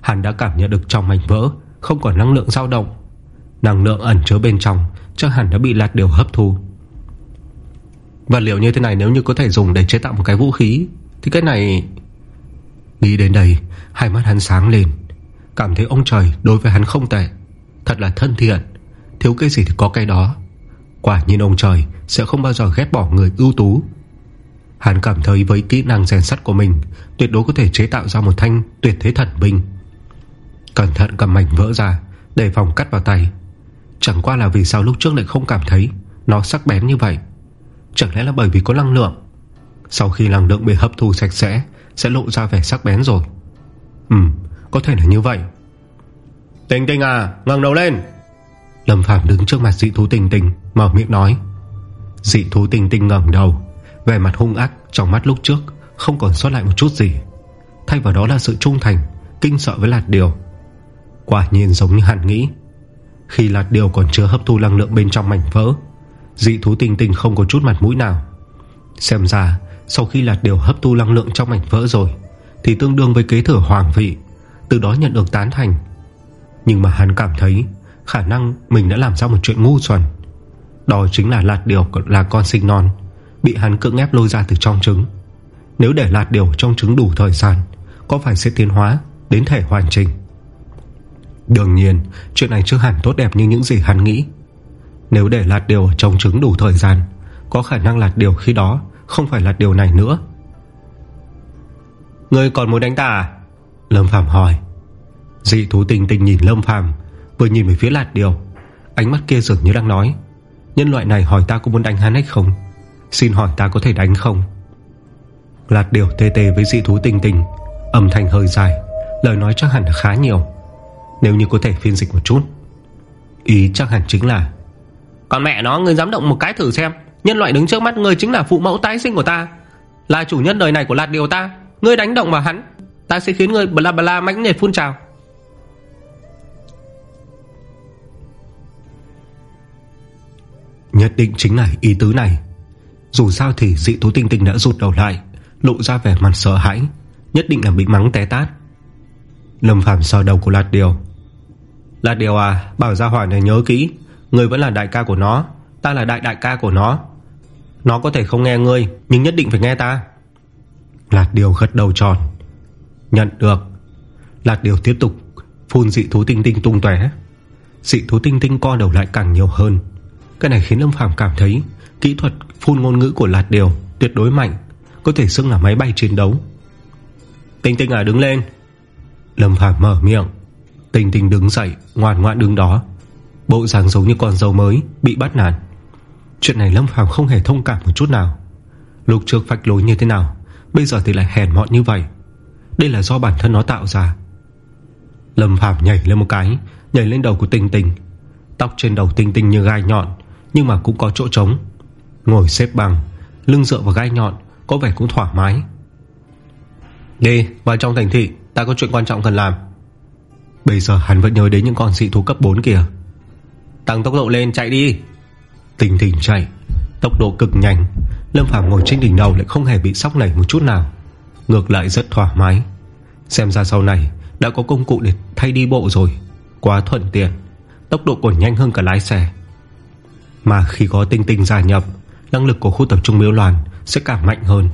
Hắn đã cảm nhận được trong mảnh vỡ Không còn năng lượng dao động. Năng lượng ẩn chứa bên trong Chắc hẳn đã bị lạc đều hấp thu. Vật liệu như thế này nếu như có thể dùng Để chế tạo một cái vũ khí, Thì cái này, Nghĩ đến đây, Hai mắt hắn sáng lên. Cảm thấy ông trời đối với hắn không tệ, Thật là thân thiện. Thiếu cái gì thì có cái đó. Quả nhiên ông trời sẽ không bao giờ ghét bỏ người ưu tú. Hắn cảm thấy với kỹ năng rèn sắt của mình, Tuyệt đối có thể chế tạo ra một thanh tuyệt thế thần binh. Cẩn thận cầm mảnh vỡ ra, Để phòng cắt vào tay. Chẳng qua là vì sao lúc trước lại không cảm thấy Nó sắc bén như vậy. Chẳng lẽ là bởi vì có năng lượng? Sau khi năng lượng bị hấp thu sạch sẽ Sẽ lộ ra vẻ sắc bén rồi. Ừ có thể là như vậy. Tình tình à ngẩng đầu lên. Lâm Phạm đứng trước mặt dị thú tình tình, Mở miệng nói. Dị thú tình tình ngẩng đầu Về mặt hung ác trong mắt lúc trước Không còn sót lại một chút gì. Thay vào đó là sự trung thành, Kinh sợ với lạt điều. Quả nhiên giống như hẳn nghĩ khi lạt điều còn chưa hấp thu năng lượng bên trong mảnh vỡ. Dị thú tình tình không có chút mặt mũi nào. Xem ra, Sau khi lạt điều hấp thu năng lượng trong mảnh vỡ rồi, Thì tương đương với kế thừa hoàng vị, Từ đó nhận được tán thành. Nhưng mà hắn cảm thấy, Khả năng mình đã làm ra một chuyện ngu xuẩn. Đó chính là lạt điều là con sinh non, Bị hắn cưỡng ép lôi ra từ trong trứng. Nếu để lạt điều trong trứng đủ thời gian, Có phải sẽ tiến hóa Đến thể hoàn chỉnh? Đương nhiên, Chuyện này chưa hẳn tốt đẹp như những gì hắn nghĩ. Nếu để lạt điều ở trong trứng đủ thời gian, Có khả năng lạt điều khi đó Không phải là điều này nữa. Người còn muốn đánh ta à? Lâm Phàm hỏi. Dị thú tình tình nhìn Lâm Phàm, Vừa nhìn về phía lạt điều. Ánh mắt kia dường như đang nói, Nhân loại này hỏi ta có muốn đánh hắn hay không? Xin hỏi ta có thể đánh không? Lạt điều tê tê với dị thú tình tình Âm thanh hơi dài, Lời nói chắc hẳn khá nhiều. Nếu như có thể phiên dịch một chút. Ý chắc hẳn chính là Còn mẹ nó người dám động một cái thử xem. Nhân loại đứng trước mắt người chính là phụ mẫu tái sinh của ta. Là chủ nhân đời này của lạt điều ta. Ngươi đánh động vào hắn Ta sẽ khiến ngươi bla bla mãnh liệt phun trào. Nhất định chính là ý tứ này. Dù sao thì dị thú tinh tinh đã rụt đầu lại Lộ ra vẻ mặt sợ hãi Nhất định là bị mắng té tát. Lâm Phàm sờ đầu của Lạt Điều Lạt Điều à Bảo Gia Hỏa này nhớ kỹ. Người vẫn là đại ca của nó, Ta là đại đại ca của nó. Nó có thể không nghe ngươi, Nhưng nhất định phải nghe ta. Lạt Điều gật đầu tròn. Nhận được. Lạt Điều tiếp tục Phun dị thú tinh tinh tung tóe. Dị thú tinh tinh co đầu lại càng nhiều hơn. Cái này khiến Lâm Phàm cảm thấy Kỹ thuật phun ngôn ngữ của Lạt Điều Tuyệt đối mạnh, Có thể xưng là máy bay chiến đấu. Tinh tinh à đứng lên. Lâm Phàm mở miệng. Tình Tình đứng dậy, ngoan ngoãn đứng đó. Bộ dáng giống như con dâu mới, Bị bắt nạt. Chuyện này Lâm Phàm không hề thông cảm một chút nào. Lúc trước phách lối như thế nào, Bây giờ thì lại hèn mọn như vậy. Đây là do bản thân nó tạo ra. Lâm Phàm nhảy lên một cái, Nhảy lên đầu của Tinh Tinh Tóc trên đầu Tinh Tinh như gai nhọn, Nhưng mà cũng có chỗ trống. Ngồi xếp bằng, Lưng dựa vào gai nhọn, Có vẻ cũng thoải mái. Đi, vào trong thành thị, Ta có chuyện quan trọng cần làm. Bây giờ hắn vẫn nhớ đến những con dị thú cấp 4 kìa Tăng tốc độ lên, chạy đi. Tình thỉnh chạy, Tốc độ cực nhanh. Lâm Phàm ngồi trên đỉnh đầu lại không hề bị sóc nảy một chút nào. Ngược lại rất thoải mái. Xem ra sau này Đã có công cụ để thay đi bộ rồi. Quá thuận tiện. Tốc độ còn nhanh hơn cả lái xe. Mà khi có tinh tinh gia nhập, Năng lực của khu tập trung miếu loàn Sẽ càng mạnh hơn.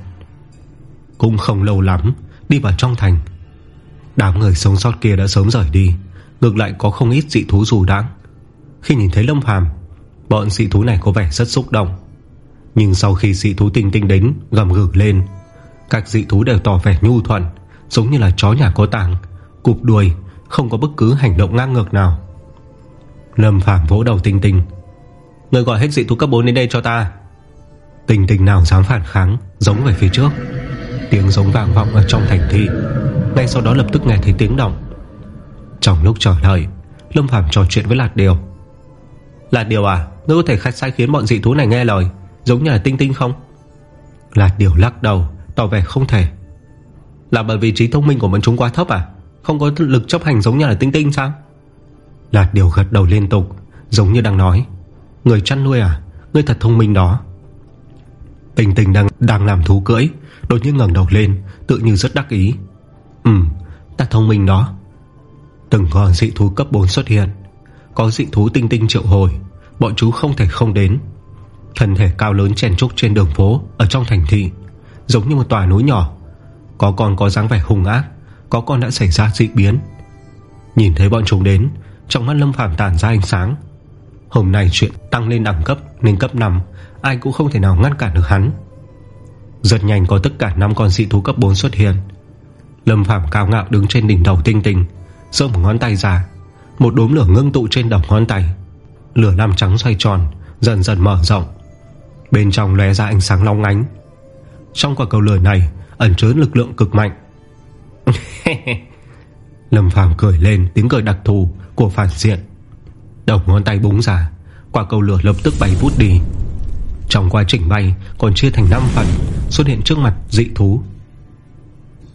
Cũng không lâu lắm, Đi vào trong thành Đám người sống sót kia đã sớm rời đi. Ngược lại có không ít dị thú dù đáng Khi nhìn thấy Lâm Phàm, Bọn dị thú này có vẻ rất xúc động. Nhưng sau khi dị thú tinh tinh đến, Gầm gừ lên. Các dị thú đều tỏ vẻ nhu thuận, Giống như là chó nhà có tàng Cụp đuôi, Không có bất cứ hành động ngang ngược nào. Lâm Phàm vỗ đầu tinh tinh. Người gọi hết dị thú cấp 4 đến đây cho ta. Tinh tinh nào dám phản kháng, Giống về phía trước. Tiếng giống vang vọng ở trong thành thị. Ngay sau đó lập tức nghe thấy tiếng động. Trong lúc chờ đợi Lâm Phàm trò chuyện với Lạt Điều. Lạt Điều à Ngươi có thể khách sai khiến bọn dị thú này nghe lời Giống như là tinh tinh không? Lạt Điều lắc đầu Tỏ vẻ không thể. Là bởi vì trí thông minh của bọn chúng quá thấp à? Không có lực chấp hành giống như là tinh tinh sao? Lạt Điều gật đầu liên tục Giống như đang nói. Người chăn nuôi à? Ngươi thật thông minh đó. Tinh tinh đang, đang làm thú cưỡi Đột nhiên ngẩng đầu lên Tự như rất đắc ý. Ừ ta thông minh đó. Từng con dị thú cấp 4 xuất hiện, Có dị thú tinh tinh triệu hồi, Bọn chú không thể không đến. Thân thể cao lớn chèn trúc trên đường phố, Ở trong thành thị, Giống như một tòa núi nhỏ. Có con có dáng vẻ hung ác, Có con đã xảy ra dị biến. Nhìn thấy bọn chúng đến, Trong mắt Lâm Phàm tản ra ánh sáng. Hôm nay chuyện tăng lên đẳng cấp Lên cấp 5 Ai cũng không thể nào ngăn cản được hắn. Rất nhanh có tất cả 5 con dị thú cấp 4 xuất hiện Lâm Phàm cao ngạo đứng trên đỉnh đầu tinh tinh, Giơ một ngón tay ra. Một đốm lửa ngưng tụ trên đầu ngón tay. Lửa lam trắng xoay tròn, Dần dần mở rộng. Bên trong lóe ra ánh sáng long ánh. Trong quả cầu lửa này, Ẩn chứa lực lượng cực mạnh. Lâm Phàm cười lên tiếng cười đặc thù Của phản diện. Đầu ngón tay búng ra, Quả cầu lửa lập tức bay vút đi. Trong quá trình bay, còn chia thành 5 phần, Xuất hiện trước mặt dị thú.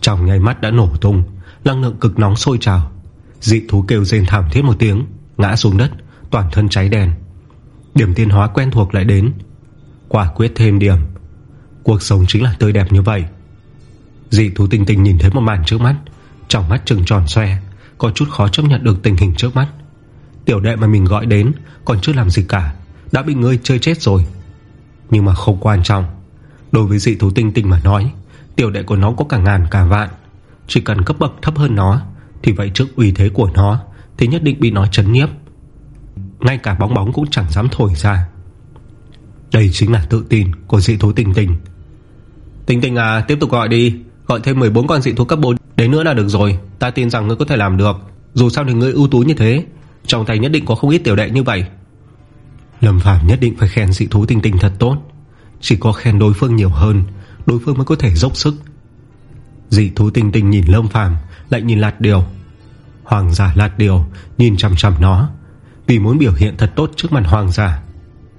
Trong nháy mắt đã nổ tung, Năng lượng cực nóng sôi trào. Dị thú kêu rên thảm thiết một tiếng, Ngã xuống đất, toàn thân cháy đèn Điểm tiên hóa quen thuộc lại đến. Quả quyết thêm điểm. Cuộc sống chính là tươi đẹp như vậy. Dị thú tình tình nhìn thấy một màn trước mắt, Trong mắt trừng tròn xoe, Có chút khó chấp nhận được tình hình trước mắt. Tiểu đệ mà mình gọi đến Còn chưa làm gì cả, Đã bị ngươi chơi chết rồi. Nhưng mà không quan trọng. Đối với dị thú tinh tinh mà nói Tiểu đệ của nó có cả ngàn cả vạn. Chỉ cần cấp bậc thấp hơn nó, Thì vậy trước uy thế của nó, Thì nhất định bị nó chấn nhiếp. Ngay cả bóng bóng cũng chẳng dám thổi ra. Đây chính là tự tin Của dị thú tình tình tình tình à tiếp tục gọi đi. Gọi thêm 14 con dị thú cấp 4 Đến nữa là được rồi. Ta tin rằng ngươi có thể làm được. Dù sao thì ngươi ưu tú như thế, Trong tay nhất định có không ít tiểu đệ như vậy. Lâm Phàm nhất định phải khen dị thú tình tình thật tốt. Chỉ có khen đối phương nhiều hơn Đối phương mới có thể dốc sức. Dị thú tinh tinh nhìn Lâm Phàm, Lại nhìn Lạt Điều. Hoàng giả Lạt Điều Nhìn chằm chằm nó. Vì muốn biểu hiện thật tốt trước mặt Hoàng giả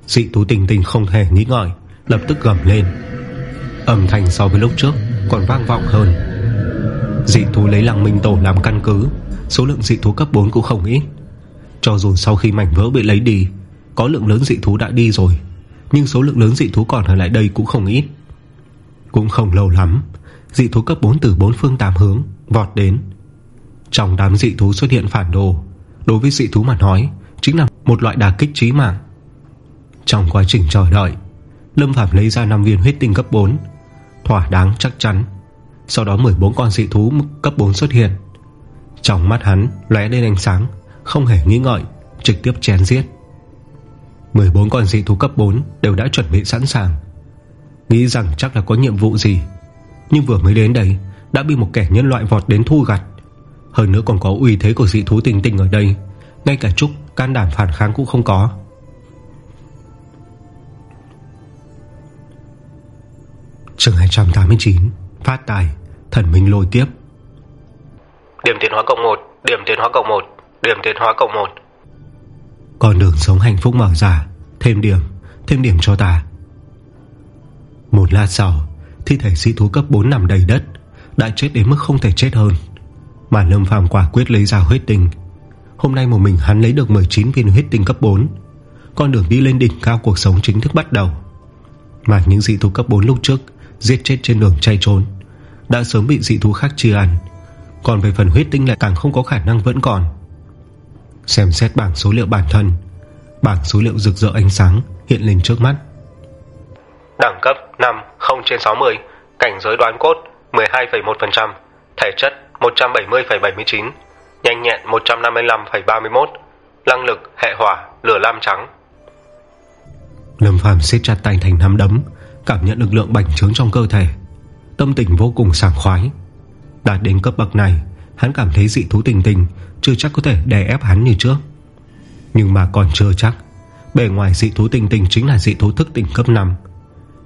Dị thú tinh tinh không thể nghĩ ngợi, Lập tức gầm lên. Âm thanh so với lúc trước còn vang vọng hơn. Dị thú lấy lăng minh tổ làm căn cứ, Số lượng dị thú cấp 4 cũng không ít. Cho dù sau khi mảnh vỡ bị lấy đi, Có lượng lớn dị thú đã đi rồi, Nhưng số lượng lớn dị thú còn ở lại đây cũng không ít. Cũng không lâu lắm, Dị thú cấp 4 từ 4 phương 8 hướng Vọt đến. Trong đám dị thú xuất hiện phản đồ, Đối với dị thú mà nói, Chính là một loại đà kích trí mạng. Trong quá trình chờ đợi, Lâm Phạm lấy ra 5 viên huyết tinh cấp 4 Thỏa đáng chắc chắn. Sau đó 14 con dị thú cấp 4 xuất hiện. Trong mắt hắn lóe lên ánh sáng, Không hề nghĩ ngợi, Trực tiếp chén giết. 14 con dị thú cấp 4 Đều đã chuẩn bị sẵn sàng. Nghĩ rằng chắc là có nhiệm vụ gì. Nhưng vừa mới đến đây Đã bị một kẻ nhân loại vọt đến thu gặt. Hơn nữa còn có uy thế của dị thú tình tình ở đây. Ngay cả chút can đảm phản kháng cũng không có. Chương 289 Phát tài Thần minh lôi tiếp. Điểm tiến hóa cộng 1 Điểm tiến hóa cộng 1 Điểm tiến hóa cộng 1 Con đường sống hạnh phúc mở ra. Thêm điểm Thêm điểm cho ta một lát sau, Thi thể sĩ thú cấp 4 nằm đầy đất, Đã chết đến mức không thể chết hơn. Mà Lâm Phàm quả quyết lấy ra huyết tinh. Hôm nay một mình hắn lấy được 19 viên huyết tinh cấp 4 Con đường đi lên đỉnh cao cuộc sống chính thức bắt đầu. Mà những dị thú cấp 4 lúc trước Giết chết trên đường chay trốn, Đã sớm bị dị thú khác chia ăn. Còn về phần huyết tinh lại càng không có khả năng vẫn còn. Xem xét bảng số liệu bản thân, Bảng số liệu rực rỡ ánh sáng Hiện lên trước mắt. Đẳng cấp 5 0 trên 60 Cảnh giới đoán cốt 12,1% Thể chất 170,79 Nhanh nhẹn 155,31 Năng lực hệ hỏa lửa lam trắng. Lâm Phàm siết chặt tay thành nắm đấm Cảm nhận lực lượng bành trướng trong cơ thể. Tâm tình vô cùng sảng khoái. Đạt đến cấp bậc này Hắn cảm thấy dị thú tình tình Chưa chắc có thể đè ép hắn như trước. Nhưng mà còn chưa chắc Bề ngoài dị thú tình tình chính là dị thú thức tỉnh cấp 5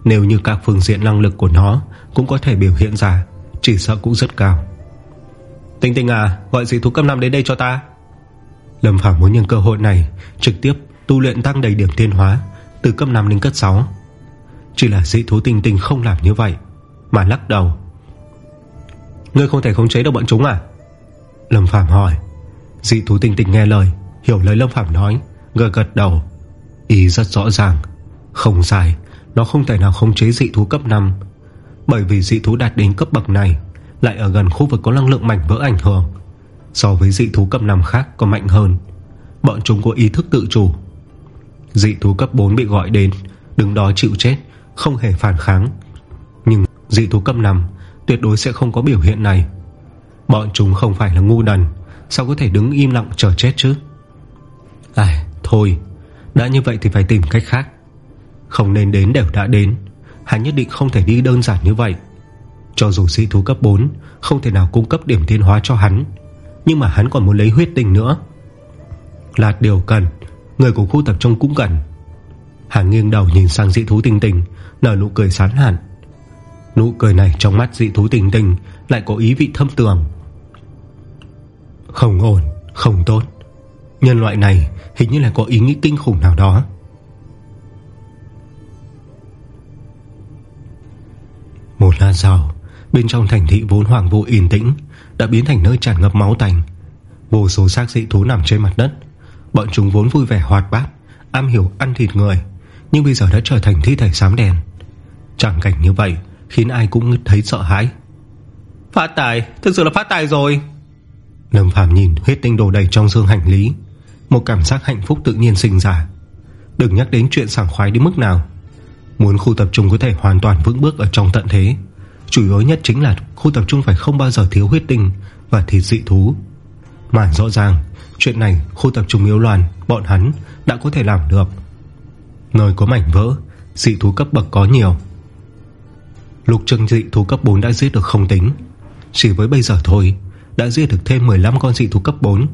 nếu như các phương diện năng lực của nó Cũng có thể biểu hiện ra, Chỉ sợ cũng rất cao. Tình tình à gọi dị thú cấp 5 đến đây cho ta. Lâm Phàm muốn nhân cơ hội này Trực tiếp tu luyện tăng đầy điểm thiên hóa, Từ cấp 5 đến cấp 6 chỉ là dị thú tinh tinh không làm như vậy, Mà lắc đầu. Ngươi không thể khống chế được bọn chúng à? Lâm Phạm hỏi. Dị thú tinh tinh nghe lời, Hiểu lời Lâm Phạm nói, Gật gật đầu. Ý rất rõ ràng, Không sai. Nó không thể nào khống chế dị thú cấp 5 Bởi vì dị thú đạt đến cấp bậc này Lại ở gần khu vực có năng lượng mảnh vỡ ảnh hưởng. So với dị thú cấp 5 khác còn mạnh hơn. Bọn chúng có ý thức tự chủ. Dị thú cấp 4 bị gọi đến, Đứng đó chịu chết, không hề phản kháng. Nhưng dị thú cấp 5 Tuyệt đối sẽ không có biểu hiện này. Bọn chúng không phải là ngu đần, Sao có thể đứng im lặng chờ chết chứ? Ai, thôi, Đã như vậy thì phải tìm cách khác. Không nên đến đều đã đến. Hắn nhất định không thể đi đơn giản như vậy. Cho dù dị thú cấp 4 Không thể nào cung cấp điểm tiến hóa cho hắn. Nhưng mà hắn còn muốn lấy huyết tinh nữa. Là điều cần, Người của khu tập trung cũng cần. Hắn nghiêng đầu nhìn sang dị thú tình tình Nở nụ cười sán hẳn Nụ cười này trong mắt dị thú tình tình Lại có ý vị thâm tường. Không ổn, Không tốt. Nhân loại này hình như là có ý nghĩ kinh khủng nào đó. Một lát sau Bên trong thành thị vốn hoàng vô yên tĩnh Đã biến thành nơi tràn ngập máu tành Vô số xác dị thú nằm trên mặt đất. Bọn chúng vốn vui vẻ hoạt bát Am hiểu ăn thịt người Nhưng bây giờ đã trở thành thi thể xám đèn Chẳng cảnh như vậy Khiến ai cũng thấy sợ hãi. Phát tài, thực sự là phát tài rồi. Lâm Phàm nhìn huyết tinh đồ đầy trong dương hành lý Một cảm giác hạnh phúc tự nhiên sinh ra. Đừng nhắc đến chuyện sảng khoái đến mức nào Muốn khu tập trung có thể hoàn toàn vững bước ở trong tận thế. Chủ yếu nhất chính là khu tập trung phải không bao giờ thiếu huyết tinh Và thịt dị thú. Mà rõ ràng Chuyện này khu tập trung yếu loàn Bọn hắn đã có thể làm được. Nơi có mảnh vỡ Dị thú cấp bậc có nhiều. Lục trưng dị thú cấp 4 đã giết được không tính. Chỉ với bây giờ thôi Đã giết được thêm 15 con dị thú cấp 4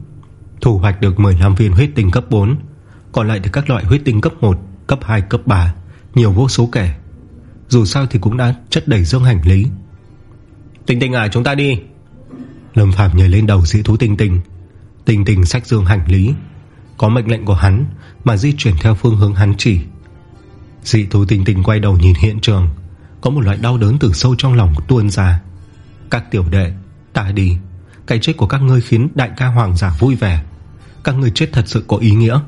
Thủ hoạch được 15 viên huyết tinh cấp 4 Còn lại thì các loại huyết tinh cấp 1 Cấp 2, cấp 3 nhiều vô số kẻ Dù sao thì cũng đã chất đầy dương hành lý. Tình tình à chúng ta đi. Lâm Phạm nhảy lên đầu dị thú tinh tinh Tình tình sách dương hành lý. Có mệnh lệnh của hắn Mà di chuyển theo phương hướng hắn chỉ. Dị thú tình tình quay đầu nhìn hiện trường. Có một loại đau đớn từ sâu trong lòng tuôn ra. Các tiểu đệ Ta đi. Cái chết của các ngươi khiến đại ca hoàng giả vui vẻ. Các ngươi chết thật sự có ý nghĩa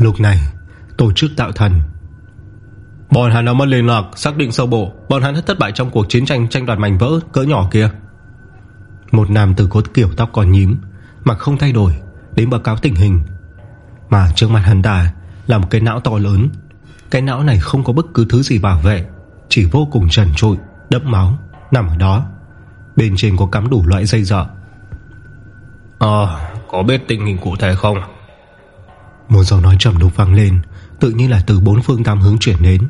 Lúc này, Tổ chức tạo thần. Bọn hắn đã mất liên lạc Xác định sâu bộ, Bọn hắn đã thất bại trong cuộc chiến tranh tranh đoạt mảnh vỡ cỡ nhỏ kia. Một nam tử cốt kiểu tóc còn nhím Mà không thay đổi, Đến báo cáo tình hình. Mà trước mặt hắn ta là một cái não to lớn. Cái não này không có bất cứ thứ gì bảo vệ, Chỉ vô cùng trần trụi, Đẫm máu, Nằm ở đó. Bên trên có cắm đủ loại dây dọ Ờ Có biết tình hình cụ thể không? Một giọng nói trầm đục vang lên, Tự nhiên là từ bốn phương tam hướng chuyển đến.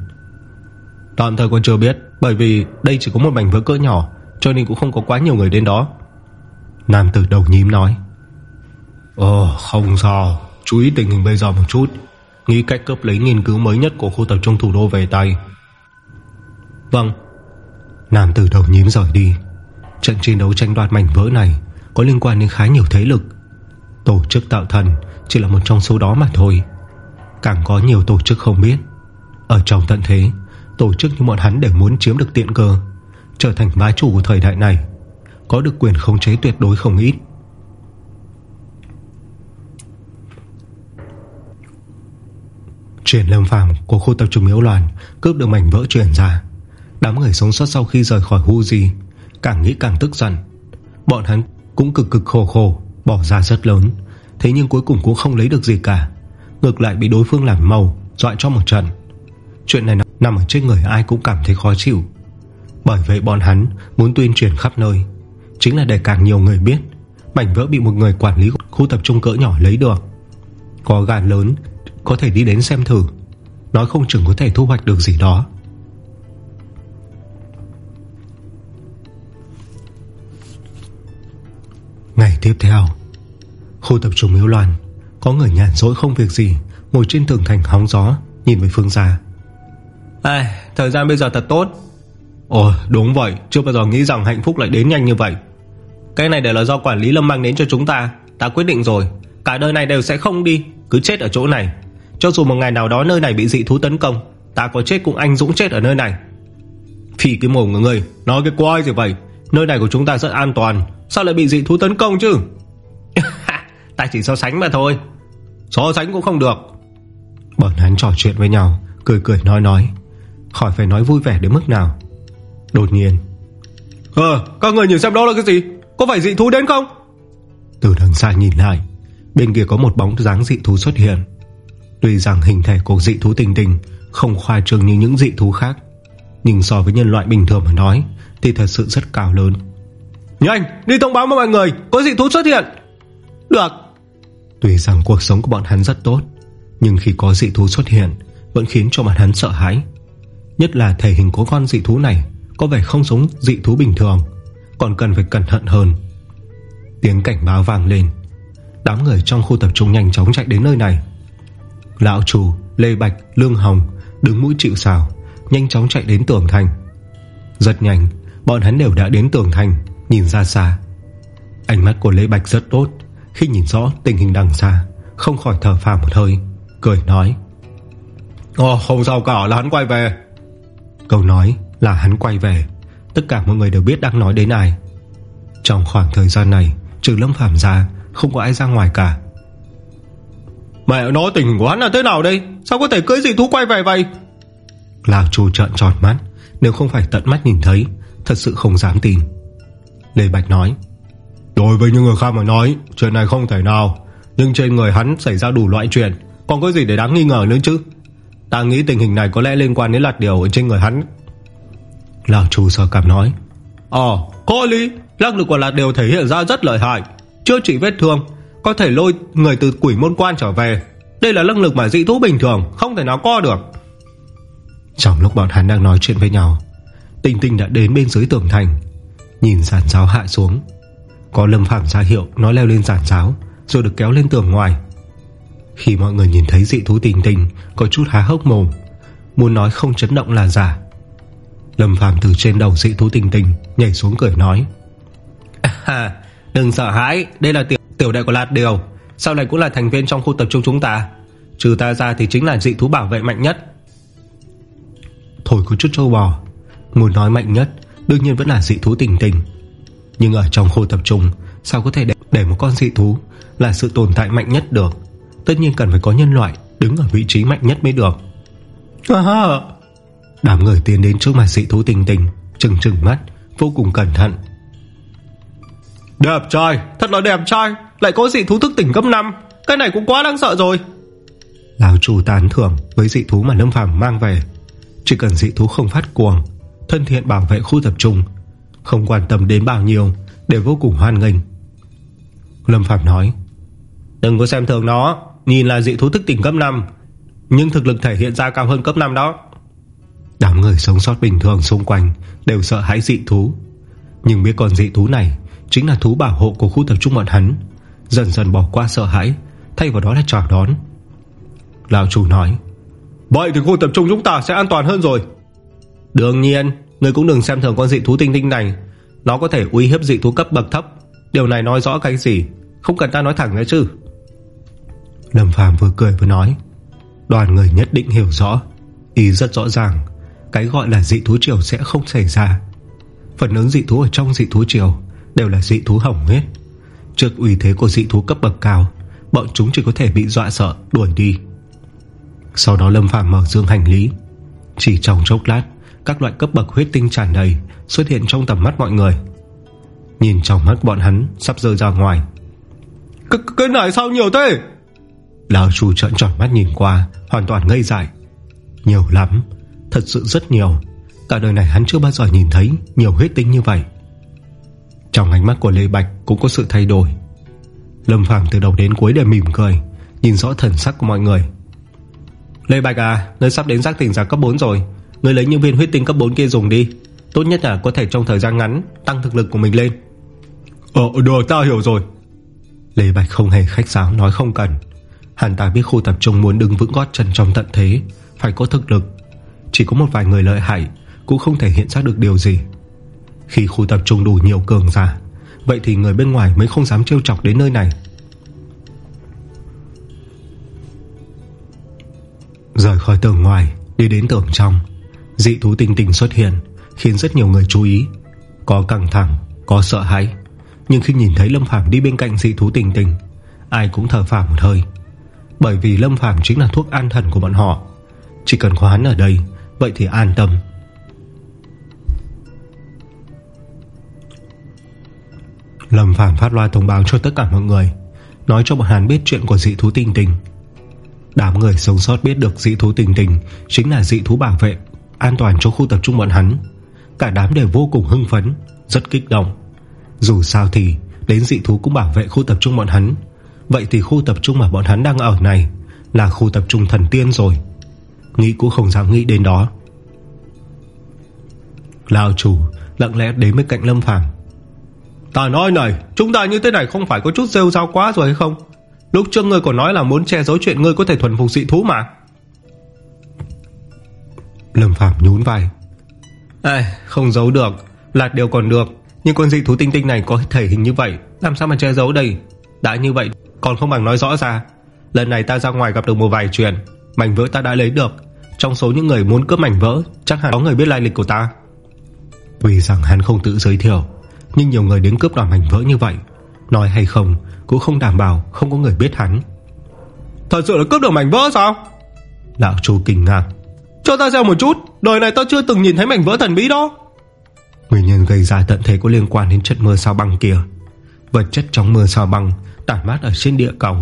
Tạm thời còn chưa biết, Bởi vì đây chỉ có một mảnh vỡ cỡ nhỏ, Cho nên cũng không có quá nhiều người đến đó. Nam tử đầu nhím nói. Ồ không sao. Chú ý tình hình bây giờ một chút. Nghĩ cách cấp lấy nghiên cứu mới nhất của khu tập trung thủ đô về tay. Vâng. Nam tử đầu nhím rời đi. Trận chiến đấu tranh đoạt mảnh vỡ này Có liên quan đến khá nhiều thế lực. Tổ chức tạo thần chỉ là một trong số đó mà thôi. Càng có nhiều tổ chức không biết. Ở trong tận thế, Tổ chức như bọn hắn đều muốn chiếm được tiện cơ, Trở thành bá chủ của thời đại này, Có được quyền khống chế tuyệt đối không ít. Chuyển lâm phàm của khu tập trung yếu loạn Cướp được mảnh vỡ chuyển ra. Đám người sống sót sau khi rời khỏi Huji, Càng nghĩ càng tức giận. Bọn hắn cũng cực cực khổ khổ, Bỏ ra rất lớn Thế nhưng cuối cùng cũng không lấy được gì cả. Ngược lại bị đối phương làm màu, Dọa cho một trận. Chuyện này nằm ở trên người ai cũng cảm thấy khó chịu. Bởi vậy bọn hắn Muốn tuyên truyền khắp nơi. Chính là để càng nhiều người biết, Mảnh vỡ bị một người quản lý khu tập trung cỡ nhỏ lấy được. Có gan lớn, Có thể đi đến xem thử. Nói không chừng có thể thu hoạch được gì đó. Ngày tiếp theo. Khu tập trung miếu loạn Có người nhàn rỗi không việc gì Ngồi trên tường thành hóng gió Nhìn về phương xa. À, Thời gian bây giờ thật tốt. Ồ đúng vậy Chưa bao giờ nghĩ rằng hạnh phúc lại đến nhanh như vậy. Cái này đều là do quản lý Lâm mang đến cho chúng ta. Ta quyết định rồi Cả đời này đều sẽ không đi Cứ chết ở chỗ này. Cho dù một ngày nào đó nơi này bị dị thú tấn công Ta có chết cũng anh dũng chết ở nơi này. Phỉ cái mồm của người Nói cái quái gì vậy? Nơi này của chúng ta rất an toàn Sao lại bị dị thú tấn công chứ Ta chỉ so sánh mà thôi. So sánh cũng không được. Bọn hắn trò chuyện với nhau, Cười cười nói nói. Khỏi phải nói vui vẻ đến mức nào. Đột nhiên. Ờ các người nhìn xem đó là cái gì? Có phải dị thú đến không? Từ đằng xa nhìn lại, Bên kia có một bóng dáng dị thú xuất hiện. Tuy rằng hình thể của dị thú tình tình Không khoa trương như những dị thú khác, Nhưng so với nhân loại bình thường mà nói Thì thật sự rất cao lớn. Nhanh, đi thông báo với mọi người, Có dị thú xuất hiện. Được. Tuy rằng cuộc sống của bọn hắn rất tốt Nhưng khi có dị thú xuất hiện Vẫn khiến cho bọn hắn sợ hãi. Nhất là thể hình của con dị thú này Có vẻ không giống dị thú bình thường Còn cần phải cẩn thận hơn. Tiếng cảnh báo vang lên. Đám người trong khu tập trung nhanh chóng chạy đến nơi này. Lão chủ Lê Bạch, Lương Hồng Đứng mũi chịu xào Nhanh chóng chạy đến tường thành. Rất nhanh Bọn hắn đều đã đến tường thành Nhìn ra xa. Ánh mắt của Lê Bạch rất tốt. Khi nhìn rõ tình hình đằng xa Không khỏi thở phào một hơi Cười nói. Ồ không sao cả là hắn quay về. Câu nói là hắn quay về Tất cả mọi người đều biết đang nói đến ai. Trong khoảng thời gian này Trừ Lâm Phạm ra Không có ai ra ngoài cả. Mẹ nói tình của hắn là thế nào đây? Sao có thể cưới dị thú quay về vậy? Lão chu trợn tròn mắt Nếu không phải tận mắt nhìn thấy Thật sự không dám tin. Lê Bạch nói Đối với những người khác mà nói, Chuyện này không thể nào. Nhưng trên người hắn xảy ra đủ loại chuyện. Còn có gì để đáng nghi ngờ nữa chứ? Ta nghĩ tình hình này có lẽ liên quan đến lạt điều ở trên người hắn. Lão chủ sợ cảm nói. Ờ có lý. Năng lực của lạt điều thể hiện ra rất lợi hại. Chưa chỉ vết thương, Có thể lôi người từ quỷ môn quan trở về. Đây là năng lực mà dị thú bình thường, Không thể nào co được. Trong lúc bọn hắn đang nói chuyện với nhau, Tinh tinh đã đến bên dưới tường thành, Nhìn sàn giáo hạ xuống. Có lâm phạm ra hiệu Nó leo lên giàn giáo Rồi được kéo lên tường ngoài. Khi mọi người nhìn thấy dị thú tình tình Có chút há hốc mồm Muốn nói không chấn động là giả. Lâm Phàm từ trên đầu dị thú tình tình Nhảy xuống cười nói à, Đừng sợ hãi Đây là tiểu, tiểu đệ của Lạt Điều. Sau này cũng là thành viên trong khu tập trung chúng ta. Trừ ta ra thì chính là dị thú bảo vệ mạnh nhất. Thổi có chút trâu bò Muốn nói mạnh nhất Đương nhiên vẫn là dị thú tình tình Nhưng ở trong khu tập trung Sao có thể để, để một con dị thú Là sự tồn tại mạnh nhất được? Tất nhiên cần phải có nhân loại Đứng ở vị trí mạnh nhất mới được. À, Đám người tiến đến trước mặt dị thú tình tình Trừng trừng mắt Vô cùng cẩn thận. Đẹp trai Thật là đẹp trai Lại có dị thú thức tỉnh cấp 5 Cái này cũng quá đáng sợ rồi. Lão chủ tán thưởng với dị thú mà Lâm Phàm mang về. Chỉ cần dị thú không phát cuồng Thân thiện bảo vệ khu tập trung không quan tâm đến bao nhiêu, Đều vô cùng hoan nghênh. Lâm Phạm nói, Đừng có xem thường nó, Nhìn là dị thú thức tỉnh cấp 5 Nhưng thực lực thể hiện ra cao hơn cấp 5 đó. Đám người sống sót bình thường xung quanh Đều sợ hãi dị thú. Nhưng biết con dị thú này Chính là thú bảo hộ của khu tập trung bọn hắn, Dần dần bỏ qua sợ hãi, Thay vào đó là chào đón. Lão chủ nói, Vậy thì khu tập trung chúng ta sẽ an toàn hơn rồi. Đương nhiên. Người cũng đừng xem thường con dị thú tinh tinh này. Nó có thể uy hiếp dị thú cấp bậc thấp. Điều này nói rõ cái gì? Không cần ta nói thẳng nữa chứ. Lâm Phàm vừa cười vừa nói. Đoàn người nhất định hiểu rõ. Ý rất rõ ràng, Cái gọi là dị thú triều sẽ không xảy ra. Phần lớn dị thú ở trong dị thú triều Đều là dị thú hỏng hết Trước uy thế của dị thú cấp bậc cao, Bọn chúng chỉ có thể bị dọa sợ, Đuổi đi. Sau đó Lâm Phàm mở dương hành lý. Chỉ trong chốc lát các loại cấp bậc huyết tinh tràn đầy Xuất hiện trong tầm mắt mọi người. Nhìn trong mắt bọn hắn sắp rơi ra ngoài. C Cái này sao nhiều thế? Lão chủ trợn tròn mắt nhìn qua Hoàn toàn ngây dại. Nhiều lắm Thật sự rất nhiều. Cả đời này hắn chưa bao giờ nhìn thấy Nhiều huyết tinh như vậy. Trong ánh mắt của Lê Bạch cũng có sự thay đổi. Lâm Phàm từ đầu đến cuối đều mỉm cười Nhìn rõ thần sắc của mọi người. Lê Bạch à Nơi sắp đến giác tỉnh giả cấp 4 rồi Người lấy những viên huyết tinh cấp 4 kia dùng đi. Tốt nhất là có thể trong thời gian ngắn Tăng thực lực của mình lên. Ờ được ta hiểu rồi. Lê Bạch không hề khách sáo nói không cần. Hắn ta biết khu tập trung muốn đứng vững gót chân trong tận thế Phải có thực lực. Chỉ có một vài người lợi hại Cũng không thể hiện ra được điều gì. Khi khu tập trung đủ nhiều cường giả Vậy thì người bên ngoài mới không dám trêu chọc đến nơi này. Rời khỏi tường ngoài Đi đến tường trong Dị thú tình tình xuất hiện Khiến rất nhiều người chú ý. Có căng thẳng, có sợ hãi Nhưng khi nhìn thấy Lâm Phàm đi bên cạnh dị thú tình tình Ai cũng thở phào một hơi. Bởi vì Lâm Phàm chính là thuốc an thần của bọn họ. Chỉ cần có hắn ở đây Vậy thì an tâm. Lâm Phàm phát loa thông báo cho tất cả mọi người Nói cho bọn hắn biết chuyện của dị thú tình tình Đám người sống sót biết được dị thú tình tình Chính là dị thú bảo vệ. An toàn cho khu tập trung bọn hắn. Cả đám đều vô cùng hưng phấn, Rất kích động. Dù sao thì, đến dị thú cũng bảo vệ khu tập trung bọn hắn. Vậy thì khu tập trung mà bọn hắn đang ở này Là khu tập trung thần tiên rồi. Nghĩ cũng không dám nghĩ đến đó. Lào chủ lặng lẽ đến bên cạnh Lâm Phàm. Ta nói này, Chúng ta như thế này không phải có chút rêu rao quá rồi hay không? Lúc trước ngươi còn nói là muốn che giấu chuyện ngươi có thể thuần phục dị thú mà. Lâm Phạm nhún vai. Ê, Không giấu được Lạt điều còn được. Nhưng con dị thú tinh tinh này có thể hình như vậy Làm sao mà che giấu đây? Đã như vậy còn không bằng nói rõ ra. Lần này ta ra ngoài gặp được một vài chuyện Mảnh vỡ ta đã lấy được. Trong số những người muốn cướp mảnh vỡ Chắc hẳn có người biết lai lịch của ta. Vì rằng hắn không tự giới thiệu Nhưng nhiều người đến cướp đoạt mảnh vỡ như vậy. Nói hay không Cũng không đảm bảo không có người biết hắn. Thật sự là cướp được mảnh vỡ sao? Lão chú kinh ngạc cho ta xem một chút Đời này ta chưa từng nhìn thấy mảnh vỡ thần bí đó. Nguyên nhân gây ra tận thế có liên quan đến trận mưa sao băng kia. Vật chất trong mưa sao băng Tản mát ở trên địa cầu.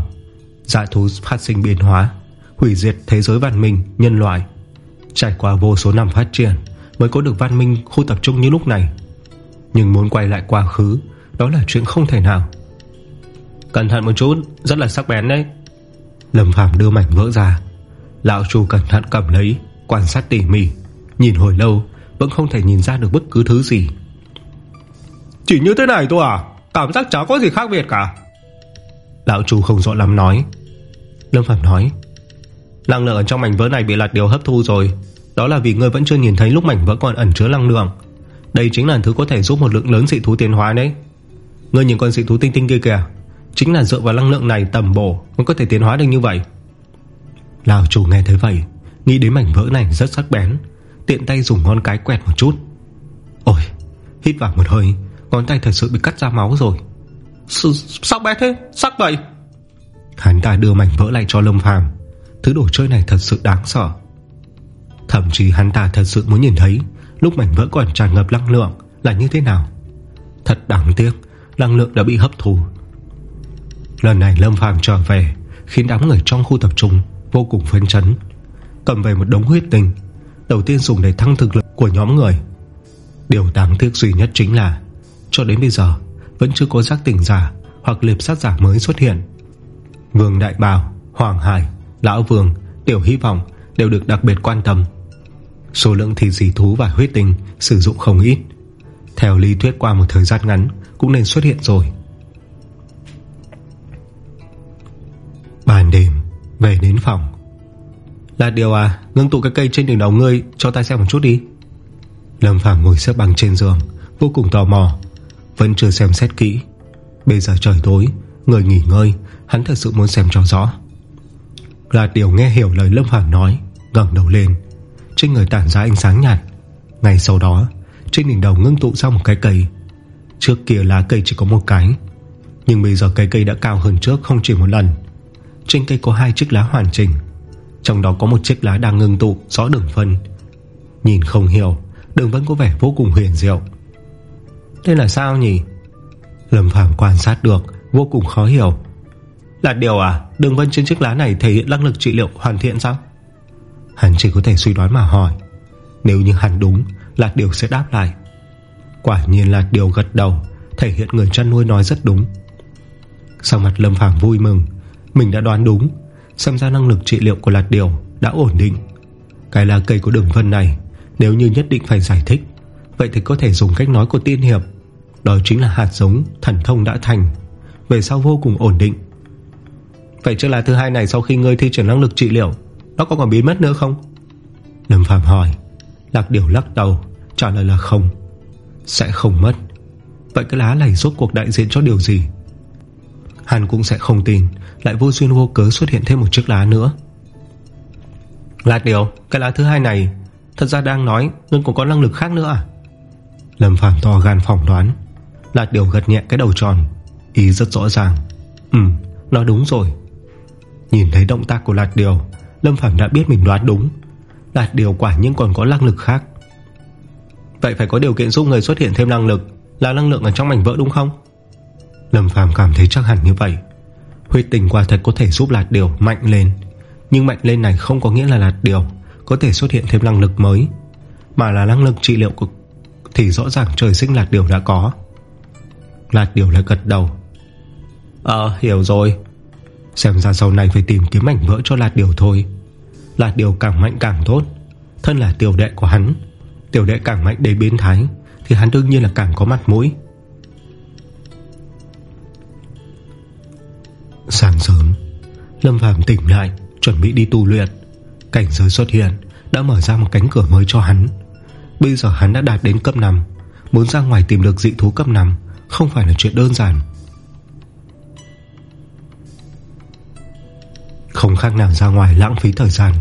Dạ thú phát sinh biến hóa Hủy diệt thế giới văn minh, nhân loại. Trải qua vô số năm phát triển Mới có được văn minh khu tập trung như lúc này. Nhưng muốn quay lại quá khứ Đó là chuyện không thể nào. Cẩn thận một chút Rất là sắc bén đấy. Lâm Phạm đưa mảnh vỡ ra. Lão Chu cẩn thận cầm lấy. Quan sát tỉ mỉ. Nhìn hồi lâu Vẫn không thể nhìn ra được bất cứ thứ gì. Chỉ như thế này thôi à? Cảm giác chả có gì khác biệt cả. Lão Chu không rõ lắm nói. Lâm Phạm nói Năng lượng ở trong mảnh vỡ này bị lạt điều hấp thu rồi. Đó là vì ngươi vẫn chưa nhìn thấy lúc mảnh vỡ còn ẩn chứa năng lượng. Đây chính là thứ có thể giúp một lượng lớn dị thú tiến hóa đấy. Ngươi nhìn con dị thú tinh tinh kia kìa Chính là dựa vào năng lượng này tầm bổ Mới có thể tiến hóa được như vậy. Lão chủ nghe thấy vậy Nghĩ đến mảnh vỡ này rất sắc bén Tiện tay dùng ngón cái quẹt một chút. Ôi Hít vào một hơi Ngón tay thật sự bị cắt ra máu rồi. Sắc bén thế Sắc vậy Hắn ta đưa mảnh vỡ lại cho Lâm Phàm. Thứ đồ chơi này thật sự đáng sợ. Thậm chí hắn ta thật sự muốn nhìn thấy Lúc mảnh vỡ còn tràn ngập năng lượng Là như thế nào. Thật đáng tiếc Năng lượng đã bị hấp thu. Lần này Lâm Phàm trở về Khiến đám người trong khu tập trung Vô cùng phấn chấn Cầm về một đống huyết tinh Đầu tiên dùng để thăng thực lực của nhóm người. Điều đáng tiếc duy nhất chính là Cho đến bây giờ Vẫn chưa có giác tỉnh giả Hoặc liệp sát giả mới xuất hiện. Vương Đại Bảo, Hoàng Hải Lão Vương, Tiểu Hy Vọng Đều được đặc biệt quan tâm. Số lượng thịt dì thú và huyết tinh Sử dụng không ít. Theo lý thuyết qua một thời gian ngắn Cũng nên xuất hiện rồi. Bàn đêm Về đến phòng là điều à? Ngưng tụ cái cây trên đỉnh đầu ngươi, Cho ta xem một chút đi. Lâm Phàm ngồi xếp bằng trên giường, Vô cùng tò mò. Vẫn chưa xem xét kỹ. Bây giờ trời tối, Người nghỉ ngơi, Hắn thật sự muốn xem cho rõ. Là điều nghe hiểu lời Lâm Phàm nói, ngẩng đầu lên. Trên người tản ra ánh sáng nhạt. Ngay sau đó, Trên đỉnh đầu ngưng tụ ra một cái cây. Trước kia lá cây chỉ có một cái. Nhưng bây giờ cái cây đã cao hơn trước không chỉ một lần. Trên cây có hai chiếc lá hoàn chỉnh. Trong đó có một chiếc lá đang ngưng tụ, Rõ đường phân Nhìn không hiểu, Đường vẫn có vẻ vô cùng huyền diệu. Đây là sao nhỉ? Lâm Phàm quan sát được, Vô cùng khó hiểu. Là điều à? Đường vân trên chiếc lá này thể hiện năng lực trị liệu hoàn thiện sao? Hắn chỉ có thể suy đoán mà hỏi. Nếu như hắn đúng Lạt điều sẽ đáp lại. Quả nhiên là điều gật đầu, Thể hiện người chăn nuôi nói rất đúng. Sau mặt Lâm Phàm vui mừng. Mình đã đoán đúng Xem ra năng lực trị liệu của Lạt điều đã ổn định. Cái lá cây của đường vân này, Nếu như nhất định phải giải thích, Vậy thì có thể dùng cách nói của tiên hiệp. Đó chính là hạt giống thần thông đã thành, Về sau vô cùng ổn định. Vậy chứ là thứ hai này Sau khi ngươi thi triển năng lực trị liệu, Nó có còn biến mất nữa không? Lâm Phạm hỏi. Lạc Điều lắc đầu, Trả lời là không. Sẽ không mất. Vậy cái lá này rốt cuộc đại diện cho điều gì? Hắn cũng sẽ không tin, Lại vô duyên vô cớ xuất hiện thêm một chiếc lá nữa. Lạc Điều, Cái lá thứ hai này, Thật ra đang nói Ngân cũng có năng lực khác nữa à? Lâm Phạm to gan phỏng đoán. Lạc Điều gật nhẹ cái đầu tròn, Ý rất rõ ràng. Ừ Nói đúng rồi. Nhìn thấy động tác của Lạc Điều, Lâm Phạm đã biết mình đoán đúng. Lạc Điều quả nhiên còn có năng lực khác. Vậy phải có điều kiện giúp người xuất hiện thêm năng lực, Là năng lượng ở trong mảnh vỡ đúng không? Lâm Phàm cảm thấy chắc hẳn như vậy. Huyết tình quả thật có thể giúp Lạt Điều mạnh lên, Nhưng mạnh lên này không có nghĩa là Lạt Điều Có thể xuất hiện thêm năng lực mới, Mà là năng lực trị liệu cực Thì rõ ràng trời sinh Lạt Điều đã có. Lạt Điều lại gật đầu. Ờ hiểu rồi. Xem ra sau này phải tìm kiếm mảnh vỡ cho Lạt Điều thôi. Lạt Điều càng mạnh càng tốt, Thân là tiểu đệ của hắn, Tiểu đệ càng mạnh đến biến thái, Thì hắn đương nhiên là càng có mặt mũi. Sáng sớm, Lâm Phàm tỉnh lại, Chuẩn bị đi tu luyện. Cảnh giới xuất hiện, Đã mở ra một cánh cửa mới cho hắn. Bây giờ hắn đã đạt đến cấp 5 Muốn ra ngoài tìm được dị thú cấp 5 Không phải là chuyện đơn giản. Không khác nào ra ngoài lãng phí thời gian,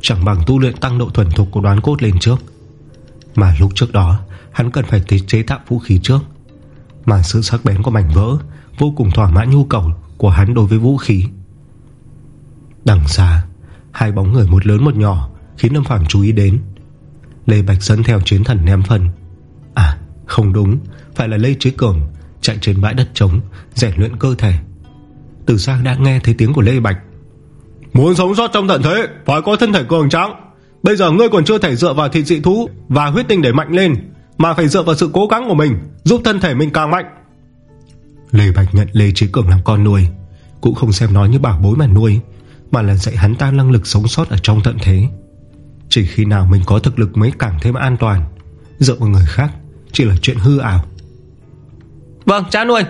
Chẳng bằng tu luyện tăng độ thuần thục của đoán cốt lên trước. Mà lúc trước đó, Hắn cần phải chế tạo vũ khí trước. Mà sự sắc bén của mảnh vỡ Vô cùng thỏa mãn nhu cầu của hắn đối với vũ khí. Đằng xa, Hai bóng người một lớn một nhỏ Khiến Lâm Phàm chú ý đến. Lê Bạch dẫn theo chiến thần ném phân. À không đúng, Phải là Lê Trí Cường Chạy trên bãi đất trống, Rèn luyện cơ thể. Từ xa đã nghe thấy tiếng của Lê Bạch. Muốn sống sót trong tận thế, Phải có thân thể cường tráng. Bây giờ ngươi còn chưa thể dựa vào thịt dị thú Và huyết tinh để mạnh lên, Mà phải dựa vào sự cố gắng của mình Giúp thân thể mình càng mạnh. Lê Bạch nhận Lê Trí Cường làm con nuôi Cũng không xem nói như bảo bối mà nuôi Mà là dạy hắn ta năng lực sống sót ở trong tận thế. Chỉ khi nào mình có thực lực mới càng thêm an toàn Dựa vào người khác Chỉ là chuyện hư ảo. Vâng cha nuôi.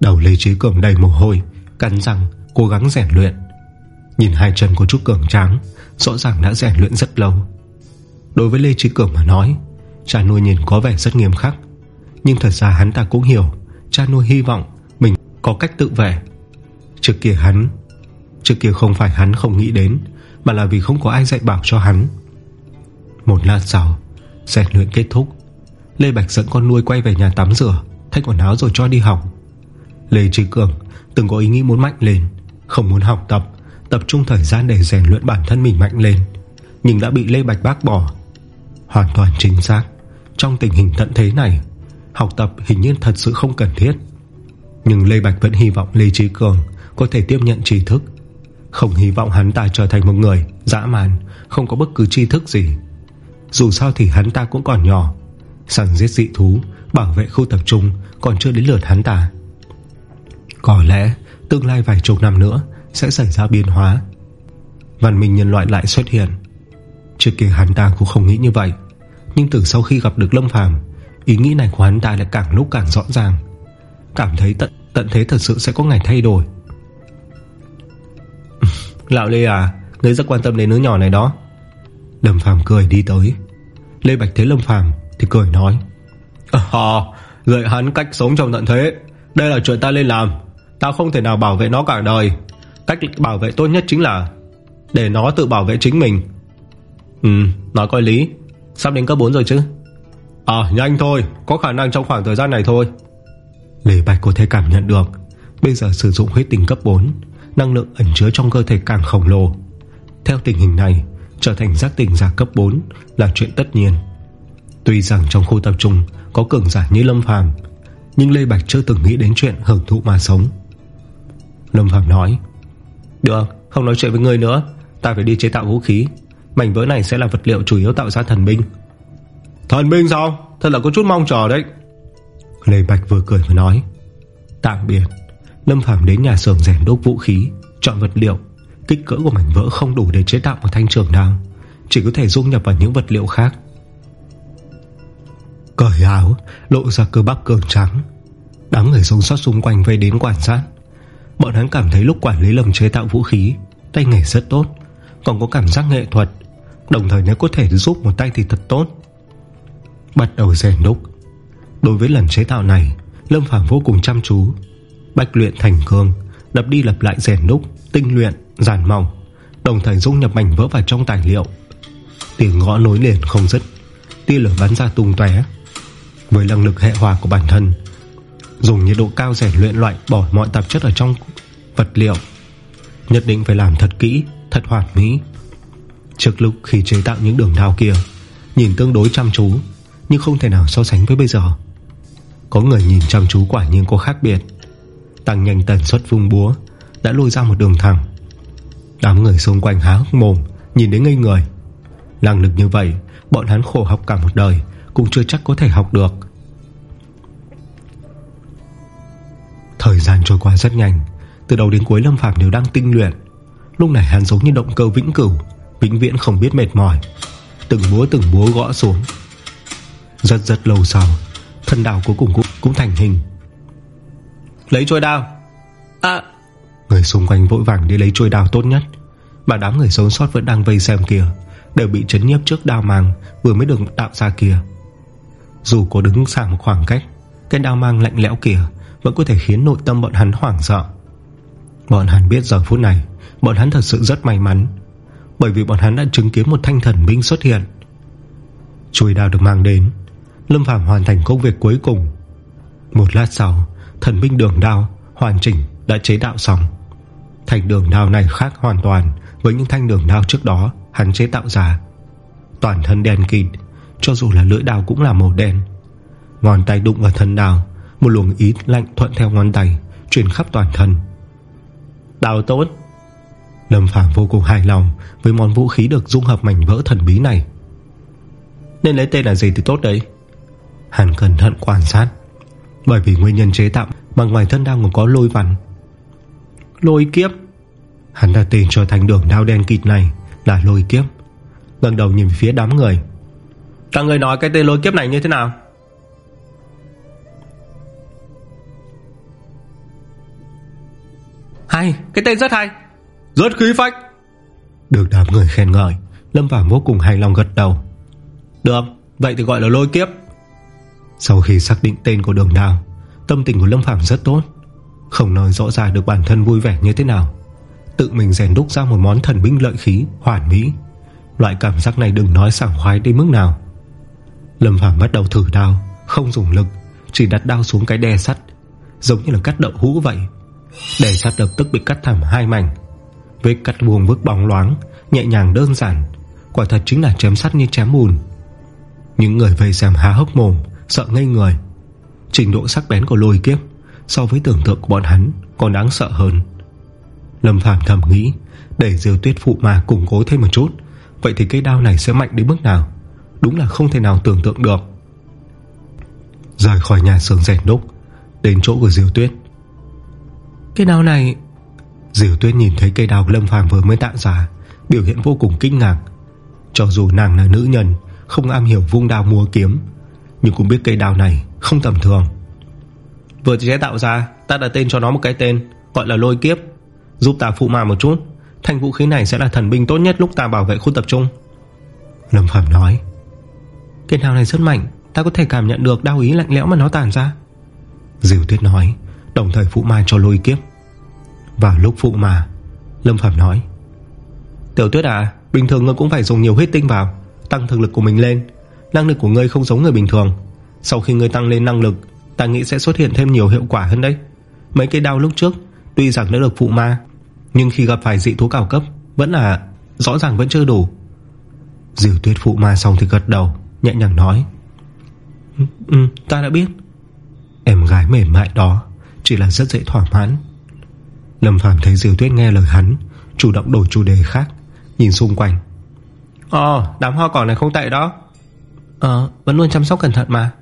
Đầu Lê Trí Cường đầy mồ hôi Cắn răng cố gắng rèn luyện. Nhìn hai chân của chút cường tráng Rõ ràng đã rèn luyện rất lâu. Đối với Lê Trí Cường mà nói Cha nuôi nhìn có vẻ rất nghiêm khắc Nhưng thật ra hắn ta cũng hiểu Cha nuôi hy vọng mình có cách tự về. Trước kia hắn, Trước kia không phải hắn không nghĩ đến, Mà là vì không có ai dạy bảo cho hắn. Một lát sau, Rèn luyện kết thúc, Lê Bạch dẫn con nuôi quay về nhà tắm rửa, Thay quần áo rồi cho đi học. Lê Trí Cường từng có ý nghĩ muốn mạnh lên, Không muốn học tập Tập trung thời gian để rèn luyện bản thân mình mạnh lên, Nhưng đã bị Lê Bạch bác bỏ. Hoàn toàn chính xác, Trong tình hình tận thế này Học tập hình như thật sự không cần thiết. Nhưng Lê Bạch vẫn hy vọng Lê Trí Cường Có thể tiếp nhận tri thức. Không hy vọng hắn ta trở thành một người Dã man, Không có bất cứ tri thức gì. Dù sao thì hắn ta cũng còn nhỏ. Sẵn giết dị thú, Bảo vệ khu tập trung Còn chưa đến lượt hắn ta. Có lẽ tương lai vài chục năm nữa Sẽ xảy ra biến hóa. Văn minh nhân loại lại xuất hiện. Trước kia hắn ta cũng không nghĩ như vậy. Nhưng từ sau khi gặp được Lâm Phàm Ý nghĩ này của hắn ta lại càng lúc càng rõ ràng. Cảm thấy tận tận thế thật sự sẽ có ngày thay đổi. Lão Lê à Ngươi rất quan tâm đến đứa nhỏ này đó. Lâm Phàm cười đi tới. Lê Bạch thấy Lâm Phàm thì cười nói. Ờ, à Dạy hắn cách sống trong tận thế. Đây là chuyện ta lên làm. Ta không thể nào bảo vệ nó cả đời. Cách bảo vệ tốt nhất chính là Để nó tự bảo vệ chính mình. Ừ nói coi lý. Sắp đến cấp 4 rồi chứ? À nhanh thôi, Có khả năng trong khoảng thời gian này thôi. Lê Bạch có thể cảm nhận được, Bây giờ sử dụng huyết tình cấp 4 Năng lượng ẩn chứa trong cơ thể càng khổng lồ. Theo tình hình này, Trở thành giác tình giả cấp 4 Là chuyện tất nhiên. Tuy rằng trong khu tập trung Có cường giả như Lâm Phàm, Nhưng Lê Bạch chưa từng nghĩ đến chuyện hưởng thụ mà sống. Lâm Phàm nói, Được, không nói chuyện với người nữa, Ta phải đi chế tạo vũ khí. Mảnh vỡ này sẽ là vật liệu chủ yếu tạo ra thần binh. Thần binh sao? Thật là có chút mong chờ đấy. Lê Bạch vừa cười vừa nói. Tạm biệt. Lâm Phàm đến nhà xưởng rèn đúc vũ khí, Chọn vật liệu. Kích cỡ của mảnh vỡ không đủ để chế tạo một thanh trường đao. Chỉ có thể dung nhập vào những vật liệu khác. Cởi áo, Lộ ra cơ bắp cường trắng. Đám người sống sót xung quanh vây đến quan sát. Bọn hắn cảm thấy lúc quản lý lầm chế tạo vũ khí, Tay nghề rất tốt. Còn có cảm giác nghệ thuật. Đồng thời nếu có thể giúp một tay thì thật tốt. Bắt đầu rèn đúc. Đối với lần chế tạo này Lâm Phàm vô cùng chăm chú. Bạch luyện thành cương Đập đi lập lại rèn đúc Tinh luyện, giàn mỏng Đồng thời dung nhập mảnh vỡ vào trong tài liệu. Tiếng gõ nối liền không dứt Tia lửa bắn ra tung tóe. Với năng lực hệ hòa của bản thân Dùng nhiệt độ cao rèn luyện loại Bỏ mọi tạp chất ở trong vật liệu Nhất định phải làm thật kỹ Thật hoàn mỹ. Trước lúc khi chế tạo những đường đao kia Nhìn tương đối chăm chú. Nhưng không thể nào so sánh với bây giờ. Có người nhìn chăm chú quả nhiên có khác biệt. Tăng nhanh tần suất vung búa, Đã lôi ra một đường thẳng. Đám người xung quanh há hốc mồm, Nhìn đến ngây người. Năng lực như vậy, Bọn hắn khổ học cả một đời, Cũng chưa chắc có thể học được. Thời gian trôi qua rất nhanh, Từ đầu đến cuối Lâm Phàm đều đang tinh luyện. Lúc này hắn giống như động cơ vĩnh cửu, Vĩnh viễn không biết mệt mỏi. Từng búa từng búa gõ xuống rất rất lâu sau Thân đào cuối cùng cũng, cũng thành hình. Lấy trôi đao. À. Người xung quanh vội vàng đi lấy trôi đao tốt nhất Mà đám người sống sót vẫn đang vây xem kìa Đều bị chấn nhiếp trước đao mang Vừa mới được tạo ra kia Dù có đứng xa một khoảng cách Cái đao mang lạnh lẽo kìa Vẫn có thể khiến nội tâm bọn hắn hoảng sợ. Bọn hắn biết giờ phút này Bọn hắn thật sự rất may mắn Bởi vì bọn hắn đã chứng kiến một thanh thần binh xuất hiện. Chuôi đao được mang đến Lâm Phạm hoàn thành công việc cuối cùng. Một lát sau, Thần binh đường đao hoàn chỉnh đã chế tạo xong. Thanh đường đao này khác hoàn toàn Với những thanh đường đao trước đó Hắn chế tạo ra. Toàn thân đen kịt, Cho dù là lưỡi đao cũng là màu đen. Ngón tay đụng vào thân đao, Một luồng ý lạnh thuận theo ngón tay, Truyền khắp toàn thân. Đào tốt. Lâm Phàm vô cùng hài lòng Với món vũ khí được dung hợp mảnh vỡ thần bí này. Nên lấy tên là gì thì tốt đấy? Hắn cẩn thận quan sát. Bởi vì nguyên nhân chế tạo Mà ngoài thân đao còn có lôi văn. Lôi kiếp. Hắn đã tên cho thành đường đao đen kịt này Là lôi kiếp. Lần đầu nhìn phía đám người. Các người nói cái tên lôi kiếp này như thế nào? Hay Cái tên rất hay. Rất khí phách. Được đám người khen ngợi Lâm Phạm vô cùng hài lòng gật đầu. Được Vậy thì gọi là lôi kiếp sau khi xác định tên của đường đao Tâm tình của Lâm Phàm rất tốt. Không nói rõ ràng được bản thân vui vẻ như thế nào. Tự mình rèn đúc ra một món thần binh lợi khí, Hoàn mỹ. Loại cảm giác này đừng nói sảng khoái đến mức nào. Lâm Phàm bắt đầu thử đao, Không dùng lực, Chỉ đặt đao xuống cái đe sắt, Giống như là cắt đậu hũ vậy. Đe sắt lập tức bị cắt thẳng hai mảnh Vết cắt buông vức bóng loáng, Nhẹ nhàng đơn giản, Quả thật chính là chém sắt như chém bùn. Những người vây xem há hốc mồm Sợ ngây người. Trình độ sắc bén của lôi kiếp So với tưởng tượng của bọn hắn còn đáng sợ hơn. Lâm Phàm thầm nghĩ, Để diều tuyết phụ mà củng cố thêm một chút, Vậy thì cây đao này sẽ mạnh đến mức nào? Đúng là không thể nào tưởng tượng được. Rời khỏi nhà xưởng rèn đúc, Đến chỗ của Diều Tuyết. Cái đao này Diều Tuyết nhìn thấy cây đao Lâm Phàm vừa mới tạo ra Biểu hiện vô cùng kinh ngạc. Cho dù nàng là nữ nhân, Không am hiểu vung đao mua kiếm nhưng cũng biết cây đào này không tầm thường. Vừa chế tạo ra, Ta đã tên cho nó một cái tên, Gọi là lôi kiếp. Giúp ta phụ mà một chút thành vũ khí này sẽ là thần binh tốt nhất lúc ta bảo vệ khu tập trung. Lâm Phạm nói, Cây đào này rất mạnh, Ta có thể cảm nhận được đau ý lạnh lẽo mà nó tàn ra. Diều Tuyết nói, Đồng thời phụ ma cho lôi kiếp. Vào lúc phụ mà Lâm Phạm nói, Tiểu Tuyết à Bình thường ngươi cũng phải dùng nhiều huyết tinh vào, Tăng thực lực của mình lên Năng lực của ngươi không giống người bình thường. Sau khi ngươi tăng lên năng lực Ta nghĩ sẽ xuất hiện thêm nhiều hiệu quả hơn đấy. Mấy cái đau lúc trước Tuy rằng đã được phụ ma Nhưng khi gặp phải dị thú cao cấp Vẫn là rõ ràng vẫn chưa đủ. Diệu tuyết phụ ma xong thì gật đầu Nhẹ nhàng nói ừ, ta đã biết. Em gái mềm mại đó Chỉ là rất dễ thỏa mãn. Lâm Phàm thấy Diệu tuyết nghe lời hắn Chủ động đổi chủ đề khác Nhìn xung quanh. Ồ đám hoa cỏ này không tệ đó. Ờ vẫn luôn chăm sóc cẩn thận mà.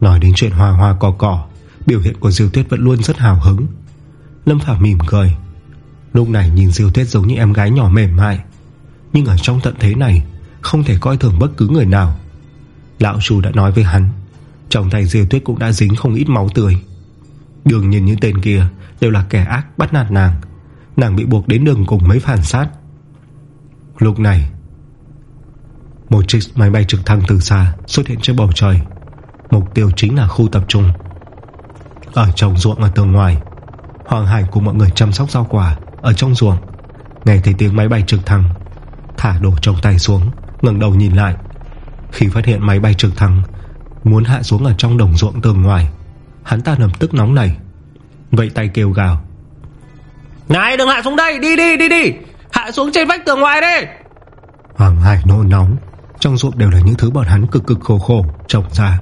Nói đến chuyện hoa hoa cỏ cỏ, Biểu hiện của Diêu Tuyết vẫn luôn rất hào hứng. Lâm Phàm mỉm cười. Lúc này nhìn Diêu Tuyết giống như em gái nhỏ mềm mại. Nhưng ở trong tận thế này, Không thể coi thường bất cứ người nào. Lão chủ đã nói với hắn, Trong tay Diêu Tuyết cũng đã dính không ít máu tươi. Đường nhìn những tên kia Đều là kẻ ác bắt nạt nàng. Nàng bị buộc đến đường cùng mấy phản sát Lúc này một chiếc máy bay trực thăng từ xa Xuất hiện trên bầu trời. Mục tiêu chính là khu tập trung. Ở trong ruộng ở tường ngoài Hoàng Hải cùng mọi người chăm sóc rau quả Ở trong ruộng. Nghe thấy tiếng máy bay trực thăng Thả đồ trong tay xuống ngẩng đầu nhìn lại. Khi phát hiện máy bay trực thăng Muốn hạ xuống ở trong đồng ruộng tường ngoài Hắn ta lập tức nóng nảy Vậy tay kêu gào. Này đừng hạ xuống đây đi đi đi đi. Hạ xuống trên vách tường ngoài đi. Hoàng Hải nộ nóng trong ruộng đều là những thứ bọn hắn cực cực khổ khổ, Trồng ra.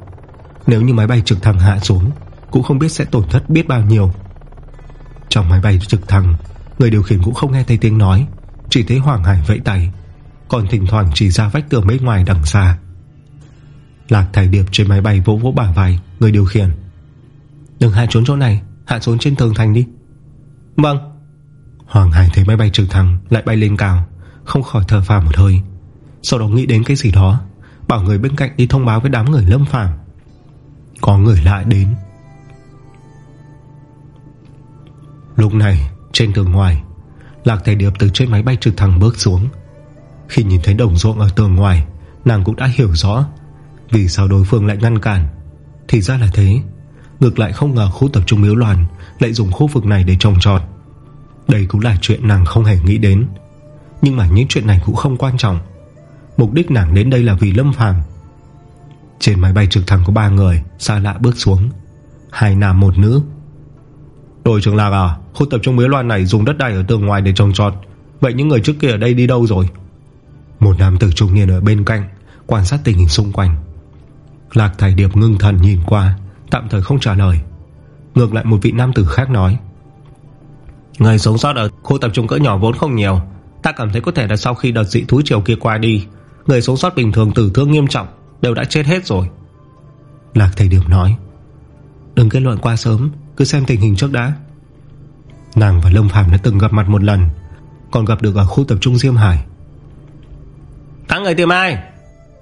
Nếu như máy bay trực thăng hạ xuống, Cũng không biết sẽ tổn thất biết bao nhiêu. Trong máy bay trực thăng, Người điều khiển cũng không nghe thấy tiếng nói, Chỉ thấy Hoàng Hải vẫy tay, Còn thỉnh thoảng chỉ ra vách tường bên ngoài đằng xa. Lạc thải điệp trên máy bay vỗ vỗ bả vai Người điều khiển. Đừng hạ trốn chỗ này, Hạ xuống trên tường thành đi. Vâng. Hoàng Hải thấy máy bay trực thăng lại bay lên cao, Không khỏi thở phào một hơi. Sau đó nghĩ đến cái gì đó, Bảo người bên cạnh đi thông báo với đám người lâm phàm. Có người lại đến. Lúc này, trên tường ngoài, Lạc Thầy Điệp từ trên máy bay trực thăng bước xuống. Khi nhìn thấy đồng ruộng ở tường ngoài, Nàng cũng đã hiểu rõ Vì sao đối phương lại ngăn cản. Thì ra là thế, Ngược lại không ngờ khu tập trung miếu loạn Lại dùng khu vực này để trồng trọt. Đây cũng là chuyện nàng không hề nghĩ đến. Nhưng mà những chuyện này cũng không quan trọng. Mục đích nàng đến đây là vì Lâm Phàm. Trên máy bay trực thăng có ba người, Xa lạ bước xuống. Hai nam, một nữ. Đội trưởng Lạc à Khu tập trung mấy loan này dùng đất đai ở tường ngoài để trồng trọt. Vậy những người trước kia ở đây đi đâu rồi? Một nam tử trung niên ở bên cạnh, Quan sát tình hình xung quanh. Lạc Thải Điệp ngưng thần nhìn qua, Tạm thời không trả lời. Ngược lại một vị nam tử khác nói. Người sống sót ở khu tập trung cỡ nhỏ vốn không nhiều. Ta cảm thấy có thể là sau khi đợt dị thú chiều kia qua đi Người sống sót bình thường tử thương nghiêm trọng Đều đã chết hết rồi. Lạc Thầy Điệp nói Đừng kết luận qua sớm Cứ xem tình hình trước đã. Nàng và Lâm Phàm đã từng gặp mặt một lần Còn gặp được ở khu tập trung Diêm Hải. Các người tìm ai?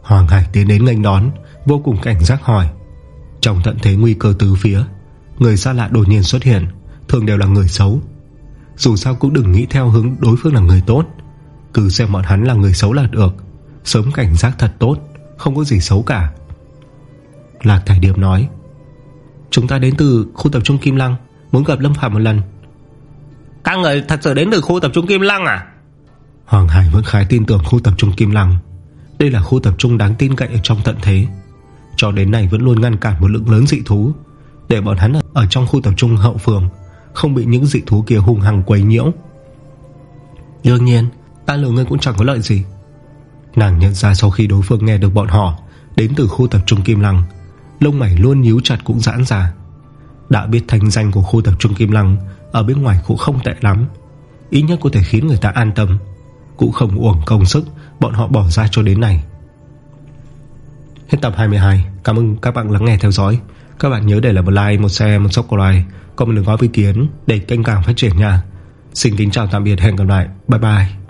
Hoàng Hải tiến đến ngành đón Vô cùng cảnh giác hỏi. Trong tận thế nguy cơ từ phía Người xa lạ đột nhiên xuất hiện Thường đều là người xấu. Dù sao cũng đừng nghĩ theo hướng đối phương là người tốt Cứ xem bọn hắn là người xấu là được Sớm cảnh giác thật tốt Không có gì xấu cả. Lạc Thải Điệp nói Chúng ta đến từ khu tập trung Kim Lăng Muốn gặp Lâm Phạm một lần. Các người thật sự đến từ khu tập trung Kim Lăng à? Hoàng Hải vẫn khá tin tưởng khu tập trung Kim Lăng. Đây là khu tập trung đáng tin cậy ở trong tận thế. Cho đến nay vẫn luôn ngăn cản một lượng lớn dị thú. Để bọn hắn ở trong khu tập trung hậu phường Không bị những dị thú kia hung hăng quấy nhiễu. Đương nhiên Ta lừa ngươi cũng chẳng có lợi gì Nàng nhận ra sau khi đối phương nghe được bọn họ Đến từ khu tập trung Kim Lăng Lông mày luôn nhíu chặt cũng giãn ra. Đã biết thành danh của khu tập trung Kim Lăng Ở bên ngoài cũng không tệ lắm Ít nhất có thể khiến người ta an tâm. Cũng không uổng công sức Bọn họ bỏ ra cho đến này Hết tập 22 Cảm ơn các bạn lắng nghe theo dõi. Các bạn nhớ để lại một like, một share, một subscribe Còn đừng có ý kiến để kênh càng phát triển nha. Xin kính chào tạm biệt, hẹn gặp lại. Bye bye.